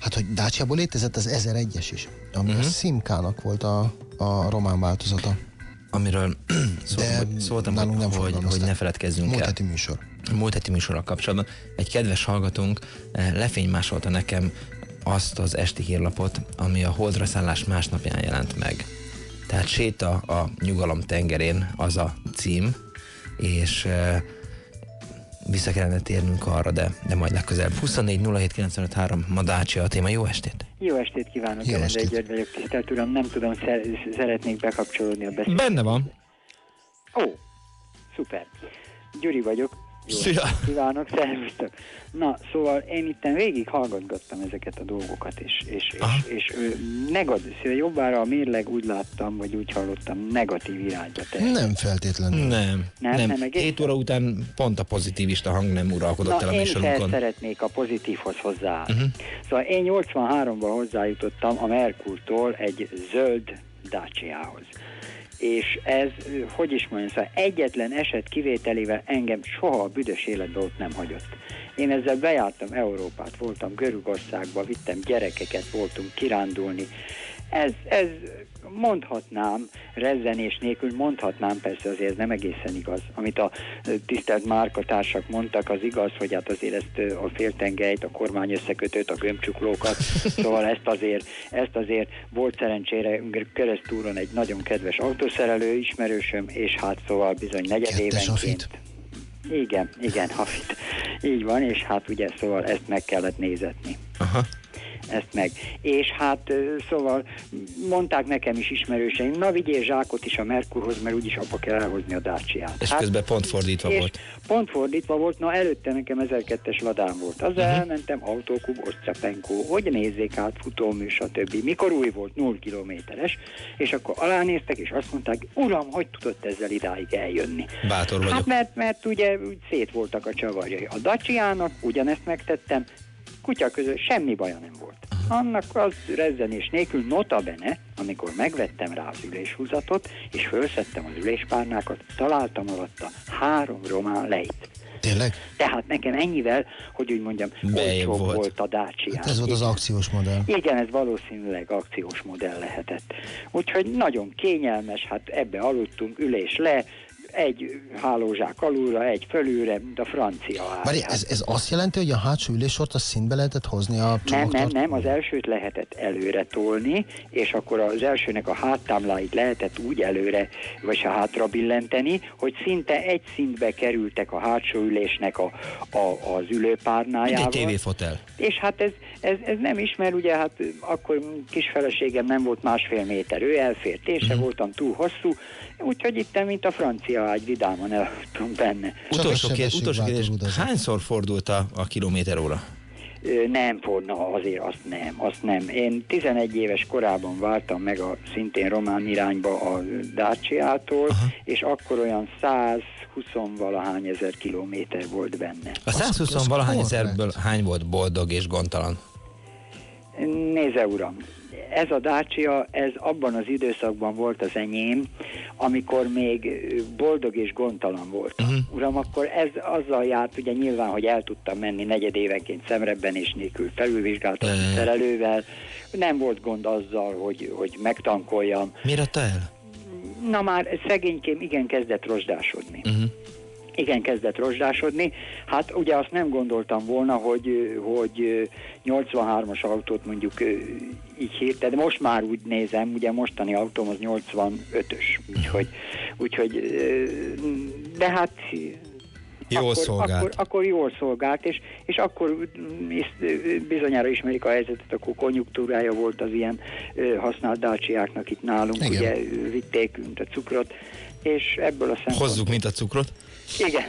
Hát, hogy Dacia-ból létezett az 1001-es is, ami uh-huh. a. Simkának volt a, a román változata. Amiről szó, hogy, szóltam, hogy, nem hogy, hogy ne feledkezzünk Múlt el. heti műsor. Múlt heti műsorral kapcsolatban. Egy kedves hallgatónk eh, lefénymásolta nekem azt az esti hírlapot, ami a holdra szállás másnapján jelent meg. Tehát séta a nyugalom tengerén az a cím, és uh, vissza kellene térnünk arra, de, de majd legközelebb. 24 07 95 3 Madácsia a téma. Jó estét! Jó estét kívánok, Jó estét. György vagyok, tisztelt uram, nem tudom, szeretnék bekapcsolódni a beszélgetésbe. Benne van. Ó, szuper. Gyuri vagyok, jó Szia! Kívánok, szervusztok! Na, szóval én itt végig hallgatgattam ezeket a dolgokat, és, és, és, és negatív, szóval jobbára a mérleg úgy láttam, vagy úgy hallottam, negatív irányba terjed. Nem feltétlenül. Nem, nem. nem. nem Hét óra után pont a pozitívista hang nem uralkodott Na, el a műsorunkon. én szeretnék a pozitívhoz hozzáállni. Uh-huh. Szóval én 83-ban hozzájutottam a Merkurtól egy zöld Dacia-hoz és ez, hogy is mondjam, szóval egyetlen eset kivételével engem soha a büdös életbe ott nem hagyott. Én ezzel bejártam Európát, voltam Görögországba, vittem gyerekeket, voltunk kirándulni. Ez, ez mondhatnám, rezzenés nélkül mondhatnám, persze azért nem egészen igaz. Amit a tisztelt márkatársak mondtak, az igaz, hogy hát azért ezt a féltengelyt, a kormány összekötőt, a gömbcsuklókat, szóval ezt azért, ezt azért volt szerencsére keresztúron egy nagyon kedves autószerelő ismerősöm, és hát szóval bizony negyedévenként. Igen, igen, hafit. Így van, és hát ugye szóval ezt meg kellett nézetni. Aha ezt meg. És hát szóval mondták nekem is ismerőseim, na vigyél zsákot is a Merkurhoz, mert úgyis abba kell elhozni a dácsiát. És hát, közben pont fordítva és volt. Pont fordítva volt, na előtte nekem 1002-es ladám volt. Az uh-huh. elmentem, autókub, Osztyapenkó, hogy nézzék át, futómű, stb. Mikor új volt, 0 kilométeres, és akkor alánéztek, és azt mondták, uram, hogy tudott ezzel idáig eljönni? Bátor vagyok. Hát mert, mert ugye szét voltak a csavarjai. A Daciának ugyanezt megtettem, kutya között semmi baja nem volt. Annak az rezzenés nélkül notabene, amikor megvettem rá az üléshúzatot, és felszettem az üléspárnákat, találtam alatta három román lejt. Tényleg? Tehát nekem ennyivel, hogy úgy mondjam, olcsóbb volt. volt a Dacia. Hát ez volt az akciós modell. Igen, ez valószínűleg akciós modell lehetett. Úgyhogy nagyon kényelmes, hát ebbe aludtunk, ülés le, egy hálózsák alulra, egy fölülre, mint a francia Várj, ez, ez azt jelenti, hogy a hátsó ülésort a színbe lehetett hozni a Nem, nem, nem, az elsőt lehetett előre tolni, és akkor az elsőnek a háttámláit lehetett úgy előre, vagy a hátra billenteni, hogy szinte egy szintbe kerültek a hátsó ülésnek a, a, az ülőpárnájával. Egy tévéfotel. És hát ez, ez, ez nem ismer, ugye hát akkor kis feleségem nem volt másfél méter, ő elfért, én sem mm. voltam túl hosszú, úgyhogy itt, mint a francia ágy, vidáman eltudtunk benne. Utolsó, kérdés, utolsó kérdés, hányszor fordult a, a kilométer óra? Nem fordna, azért azt nem, azt nem. Én 11 éves korában váltam meg a szintén román irányba a Dacia-tól, és akkor olyan 120 valahány ezer kilométer volt benne. A 120 valahány ezerből hány volt boldog és gondtalan? Nézze, uram, ez a Dacia, ez abban az időszakban volt az enyém, amikor még boldog és gondtalan volt. Uh-huh. Uram, akkor ez azzal járt, ugye nyilván, hogy el tudtam menni negyedévenként szemrebben és nélkül felülvizsgáltam uh-huh. szerelővel. Nem volt gond azzal, hogy, hogy megtankoljam. Miért adta el? Na már szegénykém igen kezdett rozsdásodni. Uh-huh igen kezdett rozsdásodni. Hát ugye azt nem gondoltam volna, hogy, hogy 83-as autót mondjuk így hírte, de most már úgy nézem, ugye mostani autóm az 85-ös, úgyhogy, úgyhogy de hát Jól akkor, szolgált. Akkor, akkor jól szolgált, és, és akkor bizonyára ismerik a helyzetet, akkor konjunktúrája volt az ilyen használt dácsiáknak itt nálunk, Igen. ugye vitték a cukrot, és ebből a szempontból... Hozzuk, mint a cukrot? Igen.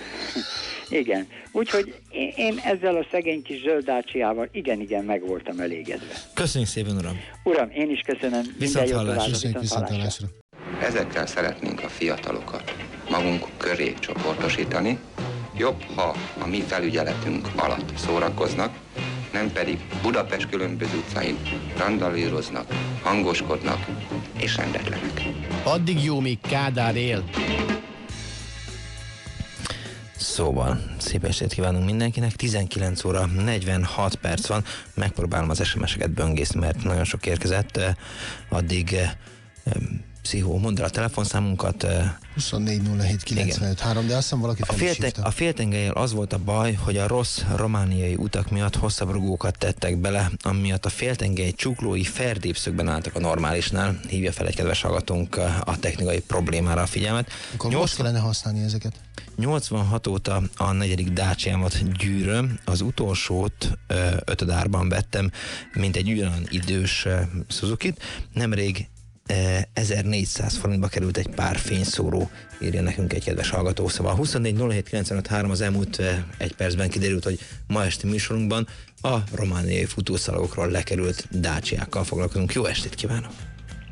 Igen. Úgyhogy én, ezzel a szegény kis zöldácsiával igen-igen meg voltam elégedve. Köszönjük szépen, uram. Uram, én is köszönöm. Viszont hallásra. Viszont hallásra. Ezekkel szeretnénk a fiatalokat magunk köré csoportosítani. Jobb, ha a mi felügyeletünk alatt szórakoznak, nem pedig Budapest különböző utcáin randalíroznak, hangoskodnak és rendetlenek. Addig jó, míg Kádár él. Szóval, szép estét kívánunk mindenkinek. 19 óra 46 perc van. Megpróbálom az SMS-eket böngészni, mert nagyon sok érkezett. Addig pszichó, mondd el a telefonszámunkat. 2407953, de azt hiszem valaki a, félte, a féltengelyel az volt a baj, hogy a rossz romániai utak miatt hosszabb rugókat tettek bele, amiatt a féltengely csuklói ferdépszögben álltak a normálisnál. Hívja fel egy kedves hallgatónk a technikai problémára a figyelmet. Akkor 80... most kellene használni ezeket? 86 óta a negyedik dácsiámat gyűröm, az utolsót ötödárban vettem, mint egy ugyan idős Suzuki-t. Nemrég 1400 forintba került egy pár fényszóró, írja nekünk egy kedves hallgató. Szóval 24 az elmúlt egy percben kiderült, hogy ma esti műsorunkban a romániai futószalagokról lekerült dácsiákkal foglalkozunk. Jó estét kívánok!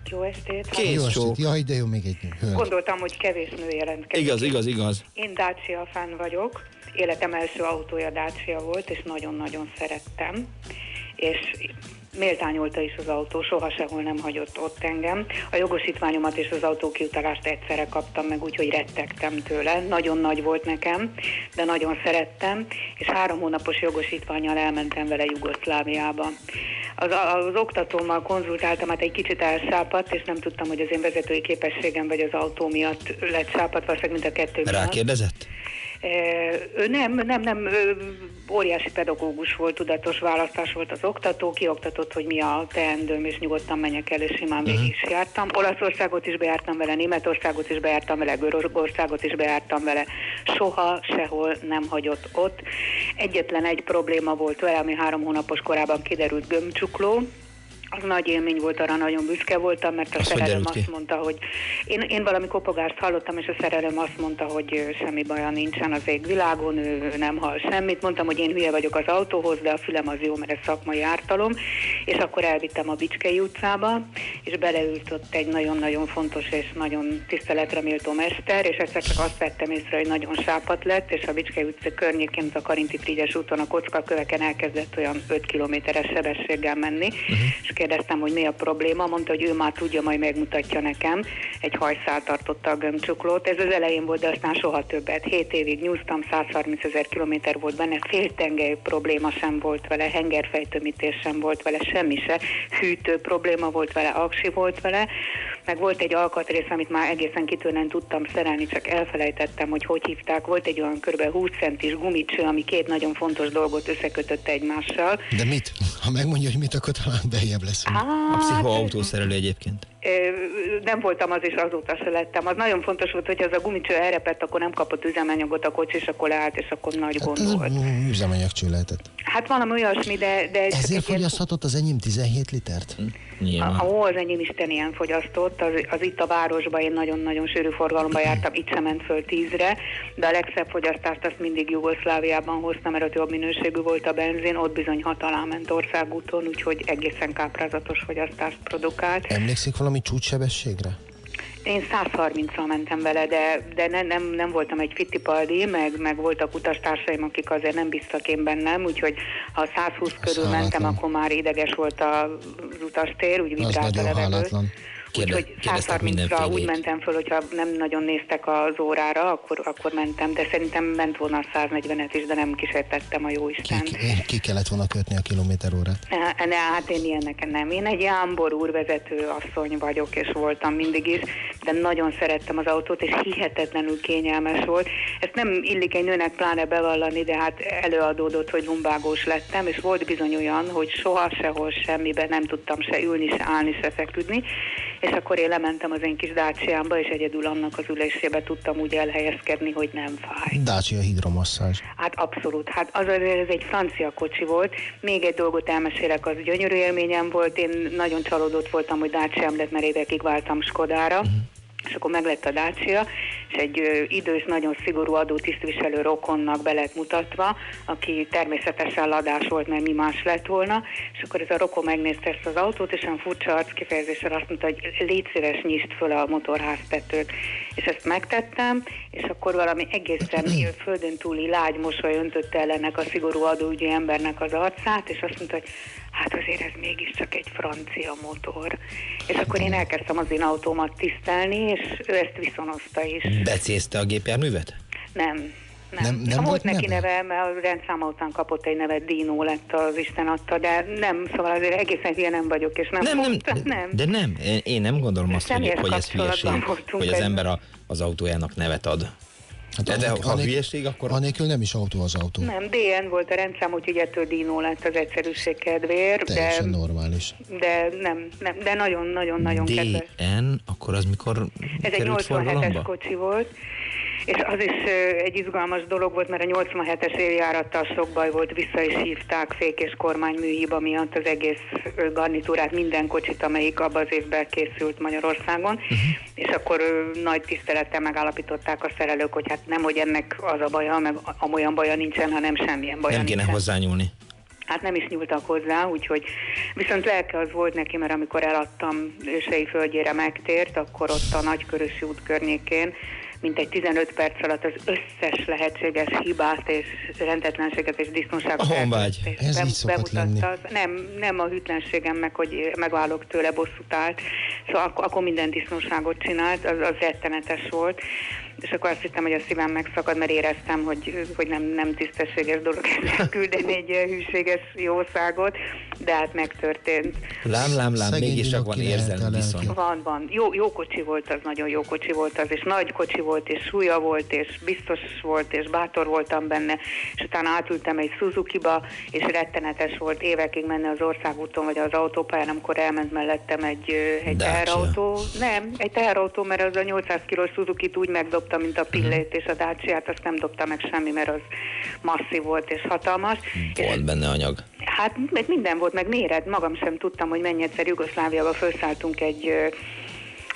Jó estét! Kész jó estét! Jaj, de jó, még egy hölgy. Gondoltam, hogy kevés nő jelentkezik. Igaz, igaz, igaz. Én Dacia fan vagyok. Életem első autója Dacia volt, és nagyon-nagyon szerettem. És méltányolta is az autó, soha sehol nem hagyott ott engem. A jogosítványomat és az autókiutalást egyszerre kaptam meg, úgyhogy rettegtem tőle. Nagyon nagy volt nekem, de nagyon szerettem, és három hónapos jogosítványjal elmentem vele Jugoszláviába. Az, az oktatómmal konzultáltam, hát egy kicsit elszápadt, és nem tudtam, hogy az én vezetői képességem vagy az autó miatt lett szápadt, valószínűleg mind a kettő miatt. Rákérdezett? Ő nem, nem, nem, óriási pedagógus volt, tudatos választás volt az oktató, kioktatott, hogy mi a teendőm, és nyugodtan menjek el, és simán végig is jártam. Olaszországot is bejártam vele, Németországot is bejártam vele, Görögországot is bejártam vele. Soha, sehol nem hagyott ott. Egyetlen egy probléma volt vele, ami három hónapos korában kiderült gömbcsukló, az nagy élmény volt, arra nagyon büszke voltam, mert a szerelem azt mondta, hogy én, én valami kopogást hallottam, és a szerelem azt mondta, hogy semmi baja nincsen az égvilágon, ő nem hall semmit. Mondtam, hogy én hülye vagyok az autóhoz, de a fülem az jó, mert ez szakmai ártalom. És akkor elvittem a Bicskei utcába, és beleült ott egy nagyon-nagyon fontos és nagyon tiszteletre méltó mester, és egyszer csak azt vettem észre, hogy nagyon sápat lett, és a Bicskei utca környékén, a Karinti Frigyes úton a kocka köveken elkezdett olyan 5 kilométeres sebességgel menni, uh-huh. és kérdeztem, hogy mi a probléma, mondta, hogy ő már tudja, majd megmutatja nekem. Egy hajszál tartotta a gömbcsuklót. Ez az elején volt, de aztán soha többet. 7 évig nyúztam, 130 ezer kilométer volt benne, féltengely probléma sem volt vele, hengerfejtömítés sem volt vele, semmi se. Hűtő probléma volt vele, aksi volt vele meg volt egy alkatrész, amit már egészen kitűnően tudtam szerelni, csak elfelejtettem, hogy hogy hívták. Volt egy olyan kb. 20 centis gumicső, ami két nagyon fontos dolgot összekötötte egymással. De mit? Ha megmondja, hogy mit, akkor talán bejebb lesz. Hát, a pszichoautószerelő egyébként nem voltam az, és azóta se lettem. Az nagyon fontos volt, hogy az a gumicső elrepett, akkor nem kapott üzemanyagot a kocsi, és akkor leállt, és akkor nagy hát gond volt. Üzemanyagcső lehetett. Hát valami olyasmi, de... de Ezért fogyaszthatott az enyém 17 litert? A, ó, az enyém Isten ilyen fogyasztott, az, az itt a városban én nagyon-nagyon sűrű forgalomban jártam, itt sem ment föl tízre, de a legszebb fogyasztást azt mindig Jugoszláviában hoztam, mert ott jobb minőségű volt a benzin, ott bizony hat alá ment országúton, úgyhogy egészen káprázatos fogyasztást produkált. Emlékszik valami csúcssebességre? Én 130-al mentem vele, de, de ne, nem, nem voltam egy fittipaldi, meg, meg voltak utastársaim, akik azért nem bíztak én bennem, úgyhogy ha 120 körül mentem, akkor már ideges volt az utastér, úgy vibrált a levegő. Úgyhogy 130-ra úgy mentem föl, hogyha nem nagyon néztek az órára, akkor, akkor mentem, de szerintem ment volna a 140-et is, de nem kísértettem a jó Isten. Ki, ki kellett volna kötni a kilométer órát? Ne, ne, hát én ilyenek nem. Én egy Jámbor úrvezető asszony vagyok, és voltam mindig is, de nagyon szerettem az autót, és hihetetlenül kényelmes volt. Ezt nem illik egy nőnek pláne bevallani, de hát előadódott, hogy lumbágós lettem, és volt bizony olyan, hogy soha sehol semmiben nem tudtam se ülni, se állni, se feküdni, és akkor én lementem az én kis dácsiámba, és egyedül annak az ülésébe tudtam úgy elhelyezkedni, hogy nem fáj. Dácia hidromasszázs. Hát abszolút. Hát az azért ez egy francia kocsi volt. Még egy dolgot elmesélek, az gyönyörű élményem volt. Én nagyon csalódott voltam, hogy dácsiám lett, mert évekig váltam Skodára. Uh-huh és akkor meglett a Dacia, és egy idős, nagyon szigorú adó tisztviselő rokonnak be lett mutatva, aki természetesen ladás volt, mert mi más lett volna, és akkor ez a rokon megnézte ezt az autót, és olyan furcsa arc kifejezéssel azt mondta, hogy légy szíves, nyisd föl a motorháztetőt. És ezt megtettem, és akkor valami egészen földön túli lágy mosoly öntötte el ennek a szigorú adóügyi embernek az arcát, és azt mondta, hogy hát azért ez mégiscsak egy francia motor. És akkor én elkezdtem az én autómat tisztelni, és ő ezt viszonozta is. Becézte a gépjárművet? Nem. Nem, nem, nem volt neki neve, neve, mert a rendszáma után kapott egy nevet, Dino lett az Isten adta, de nem, szóval azért egészen hülye nem vagyok, és nem nem, nem, mondta, de, nem. De nem, én nem gondolom azt, hogy, hogy ez hülyeség, hogy az ember a, az autójának nevet ad. Hát de, de ha hülyeség, akkor... Anélkül nem is autó az autó. Nem, DN volt a rendszám, úgyhogy ettől Dino lett az egyszerűség kedvéért. Teljesen de, normális. De nem, nem de nagyon-nagyon-nagyon kedves. DN, akkor az mikor Ez egy 87-es kocsi volt és az is egy izgalmas dolog volt, mert a 87-es évjárattal sok baj volt, vissza is hívták fék és kormány műhiba miatt az egész garnitúrát, minden kocsit, amelyik abban az évben készült Magyarországon, uh-huh. és akkor nagy tisztelettel megállapították a szerelők, hogy hát nem, hogy ennek az a baja, meg amolyan baja nincsen, hanem semmilyen baja Nem kéne nincsen. hozzányúlni. Hát nem is nyúltak hozzá, úgyhogy viszont lelke az volt neki, mert amikor eladtam ősei földjére megtért, akkor ott a Nagykörösi út környékén mint egy 15 perc alatt az összes lehetséges hibát és rendetlenséget és disznóságot a honvágy. Ez be, így szokott lenni. Nem, nem a hűtlenségem meg, hogy megválok tőle bosszút állt. Szóval akkor, akkor minden disznóságot csinált, az, az rettenetes volt és akkor azt hittem, hogy a szívem megszakad, mert éreztem, hogy, hogy nem, nem tisztességes dolog küldeni egy hűséges jószágot, de hát megtörtént. Lám, lám, lám, mégis csak van érzelmi viszony. Van, van. Jó, jó kocsi volt az, nagyon jó kocsi volt az, és nagy kocsi volt, és súlya volt, és biztos volt, és bátor voltam benne, és utána átültem egy Suzuki-ba, és rettenetes volt évekig menni az országúton, vagy az autópályán, amikor elment mellettem egy, egy teherautó. Nem, egy teherautó, mert az a 800 kilós Suzuki-t úgy megdob dobta, mint a pillét és a dácsiát, azt nem dobta meg semmi, mert az masszív volt és hatalmas. Volt és, benne anyag. Hát minden volt, meg méret. Magam sem tudtam, hogy mennyi egyszer Jugoszláviába felszálltunk egy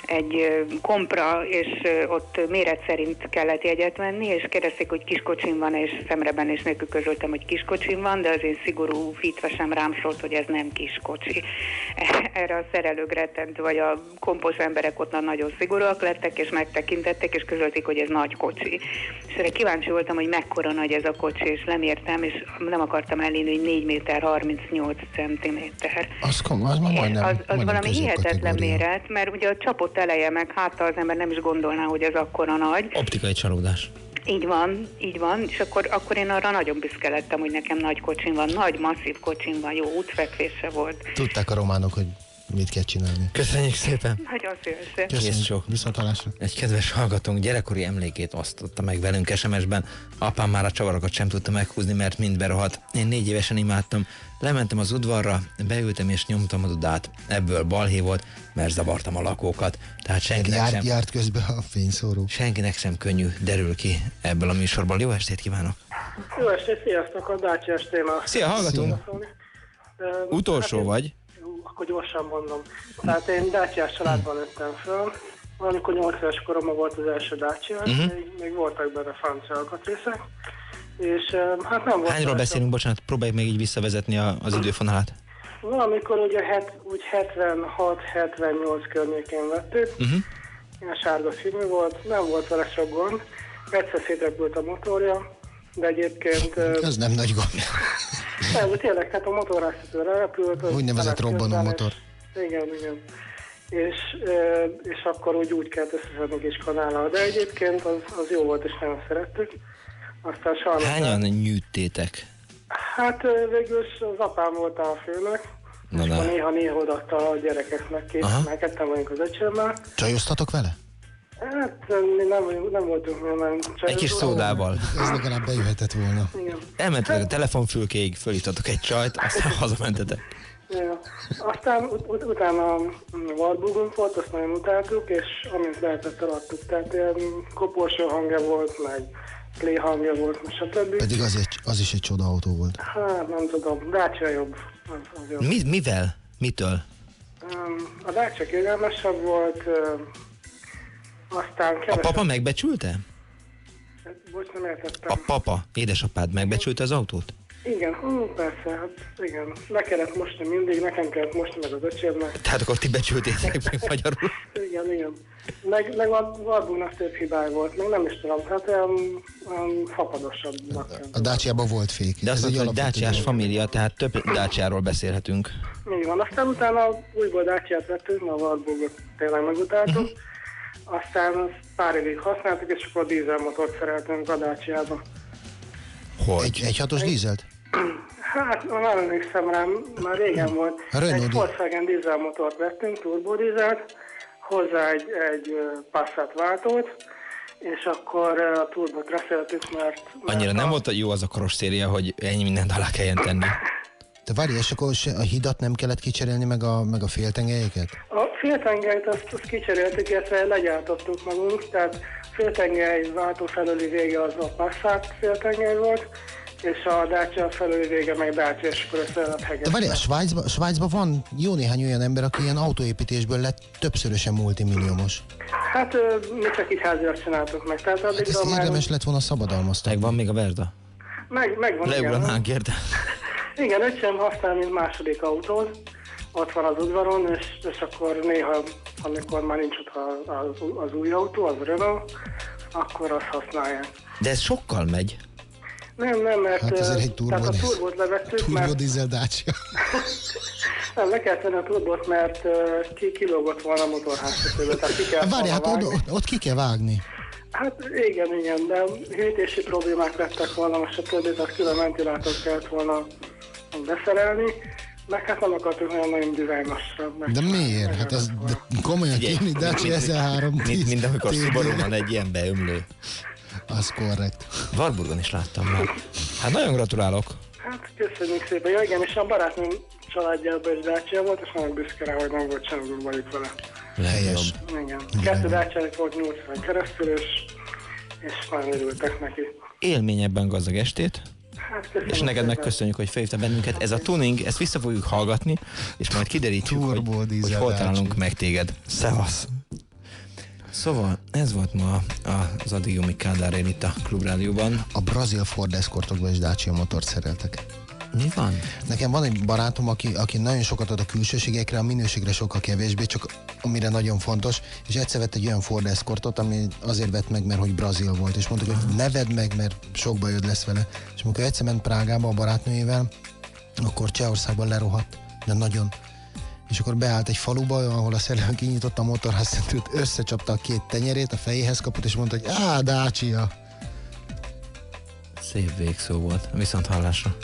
egy kompra, és ott méret szerint kellett jegyet venni, és kérdezték, hogy kiskocsim van, és szemreben és nélkül közöltem, hogy kiskocsim van, de az én szigorú fitve sem rám szólt, hogy ez nem kiskocsi. Erre a szerelők rettent, vagy a kompos emberek ott nagyon szigorúak lettek, és megtekintettek, és közölték, hogy ez nagy kocsi. És erre kíváncsi voltam, hogy mekkora nagy ez a kocsi, és nem értem, és nem akartam elérni, hogy 4 méter 38 centiméter. Az, kom- az, majdnem, az, az valami hihetetlen középkategória. méret, mert ugye a csapott eleje meg hátta az ember nem is gondolná, hogy ez akkora nagy. Optikai csalódás. Így van, így van, és akkor, akkor én arra nagyon büszke lettem, hogy nekem nagy kocsim van, nagy, masszív kocsim van, jó útfekvése volt. Tudták a románok, hogy mit kell csinálni. Köszönjük szépen! Nagyon szívesen. Kész sok. Viszont hallásra. Egy kedves hallgatónk gyerekkori emlékét osztotta meg velünk SMS-ben. Apám már a csavarokat sem tudta meghúzni, mert mind berohadt. Én négy évesen imádtam. Lementem az udvarra, beültem és nyomtam a dudát. Ebből balhé volt, mert zavartam a lakókat. Tehát senkinek Járt, sem, járt közben a fényszóró. senkinek sem könnyű derül ki ebből a műsorból. Jó estét kívánok! Jó estét, sziasztok, a Dacia téma. Szia, hallgatunk. Ö, Utolsó hát, vagy? Jó, akkor gyorsan mondom. Tehát én Dacia családban nőttem föl. Valamikor 8 éves koromban volt az első Dacia, Mhm. még, még voltak benne francia alkatrészek. És hát nem volt Hányról beszélünk? Bocsánat, próbáljuk még így visszavezetni a, az időfonalát. Valamikor ugye het, úgy 76-78 környékén vettük. Uh-huh. Ilyen sárga színű volt, nem volt vele sok gond. Egyszer szétrepült a motorja, de egyébként... Ez nem nagy gond. Nem, de tényleg, tehát a motorháztető repült. Úgynevezett robbanó motor. és- Igen, igen. És, és akkor úgy, úgy kellett összeszedni kis kanállal. De egyébként az, az jó volt, és nagyon szerettük. Aztán sajnos... Hányan nyűjtétek? Hát végül is az apám volt a főnök, Na, na. néha-néha odaadta a gyerekeknek két, Aha. mert ketten vagyunk az öcsémmel. Csajoztatok vele? Hát mi nem, nem voltunk mi nagyon Egy kis szódával. Ez legalább bejöhetett volna. Igen. Elmentetek a telefonfülkéig, fölítatok egy csajt, aztán hazamentetek. Ja. Aztán ut- ut- utána Warburgunk volt, azt nagyon utáltuk, és amint lehetett eladtuk. Tehát ilyen koporsó hangja volt, meg play hangja volt, stb. Pedig az, egy, az is egy csoda autó volt. Hát nem tudom, Dacia jobb. Az, az jobb. Mi, mivel? Mitől? A Dacia kényelmesebb volt, aztán A kevesebb... papa megbecsülte? Bocs, nem értettem. A papa, édesapád megbecsülte az autót? Igen, hú, persze, hát igen. Le kellett mosni mindig, nekem kellett mosni meg az öcsémnek. Tehát akkor ti becsültétek meg magyarul. Igen, igen. Meg, meg a Warburgnak több hibája volt, meg nem is tudom, hát olyan, olyan fapadosabbnak. A Dacia-ban volt fék. De azt mondta, hogy dolog. família, tehát több Daciáról beszélhetünk. Így van, aztán utána újból Dacia-t vettünk, mert a Warburgot tényleg megutáltuk. Mhm. Aztán azt pár évig használtuk, és akkor a dízelmotort szereltünk a Dacia-ba. Hogy? Egy, egy hatos dízelt? Hát, nem emlékszem rám, már régen volt. A Renault egy Volkswagen dízelmotort vettünk, turbodízelt, hozzá egy, egy Passat váltót, és akkor a turbot reszeltük, mert... Annyira nem volt jó az a karosszéria, hogy ennyi mindent alá kelljen tenni. De várj, és akkor a hidat nem kellett kicserélni, meg a, meg a féltengelyeket? A féltengelyt azt, azt kicseréltük, illetve legyártottuk magunk, tehát féltengely váltó felüli vége az a Passat féltengely volt, és a Dacia felüli vége meg Dacia, és akkor lehet De hegeszteni. várj, a Svájcban, Svájcban van jó néhány olyan ember, aki ilyen autóépítésből lett többszörösen multimilliómos. Hát mi csak így házilag csináltuk meg, tehát Hát addigra ezt már... érdemes lett volna szabadalmaztatni. Megvan még a Verda? Meg, megvan, igen. Leugranánk érte. Igen, öcsém használ, mint második autót, ott van az udvaron, és, és akkor néha, amikor már nincs ott a- az, az új autó, az Renault, akkor azt használják. De ez sokkal megy. Nem, nem, mert Hát azért egy turbo tehát a turbót levettük, mert Turbodiesel Dacia. nem, le kellett venni a turbót, mert ö, ki, kilógott volna a motorháztetőbe, tehát ki kell várj, hát volna ott, vágni. ott ki kell vágni. Hát igen, igen, de hűtési problémák lettek volna, most a többi, tehát külön ventilátort kellett volna beszerelni, meg hát nem akartuk olyan nagyon dizájnosra. De miért? Hát ez de komolyan kérni Dacia mint- SL3 Mint, mint amikor. Subaru van egy ilyen beömlő. Az korrekt. Warburgon is láttam már. Hát nagyon gratulálok. Hát köszönjük szépen. Ja igen, és a barátnőm családjában is Dacia volt, és nagyon büszke rá, hogy nem volt semmi bajuk vele. Helyes. Igen. Kettő dacia volt 8 éven keresztül, és, és nagyon örültek neki. Élmény ebben gazdag estét. Hát És neked meg szépen. köszönjük, hogy felhívtál bennünket. Ez a tuning, ezt vissza fogjuk hallgatni, és majd kiderítjük, hogy, hogy diesel hol Dacia. találunk meg téged. Szevasz! Szóval ez volt ma az addig Jumi Kádár itt a Klubrádióban. A brazil Ford Escortokban is Dacia motort szereltek. Mi van? Nekem van egy barátom, aki, aki nagyon sokat ad a külsőségekre, a minőségre sokkal kevésbé, csak amire nagyon fontos, és egyszer vett egy olyan Ford Escortot, ami azért vett meg, mert hogy brazil volt, és mondta, hogy ne vedd meg, mert sok bajod lesz vele. És amikor egyszer ment Prágába a barátnőjével, akkor Csehországban lerohadt, de nagyon. És akkor beállt egy faluba, ahol a szerelő kinyitotta a motorházszentőt, összecsapta a két tenyerét, a fejéhez kapott, és mondta, hogy á, Dacia. Szép végszó volt, viszont hallásra.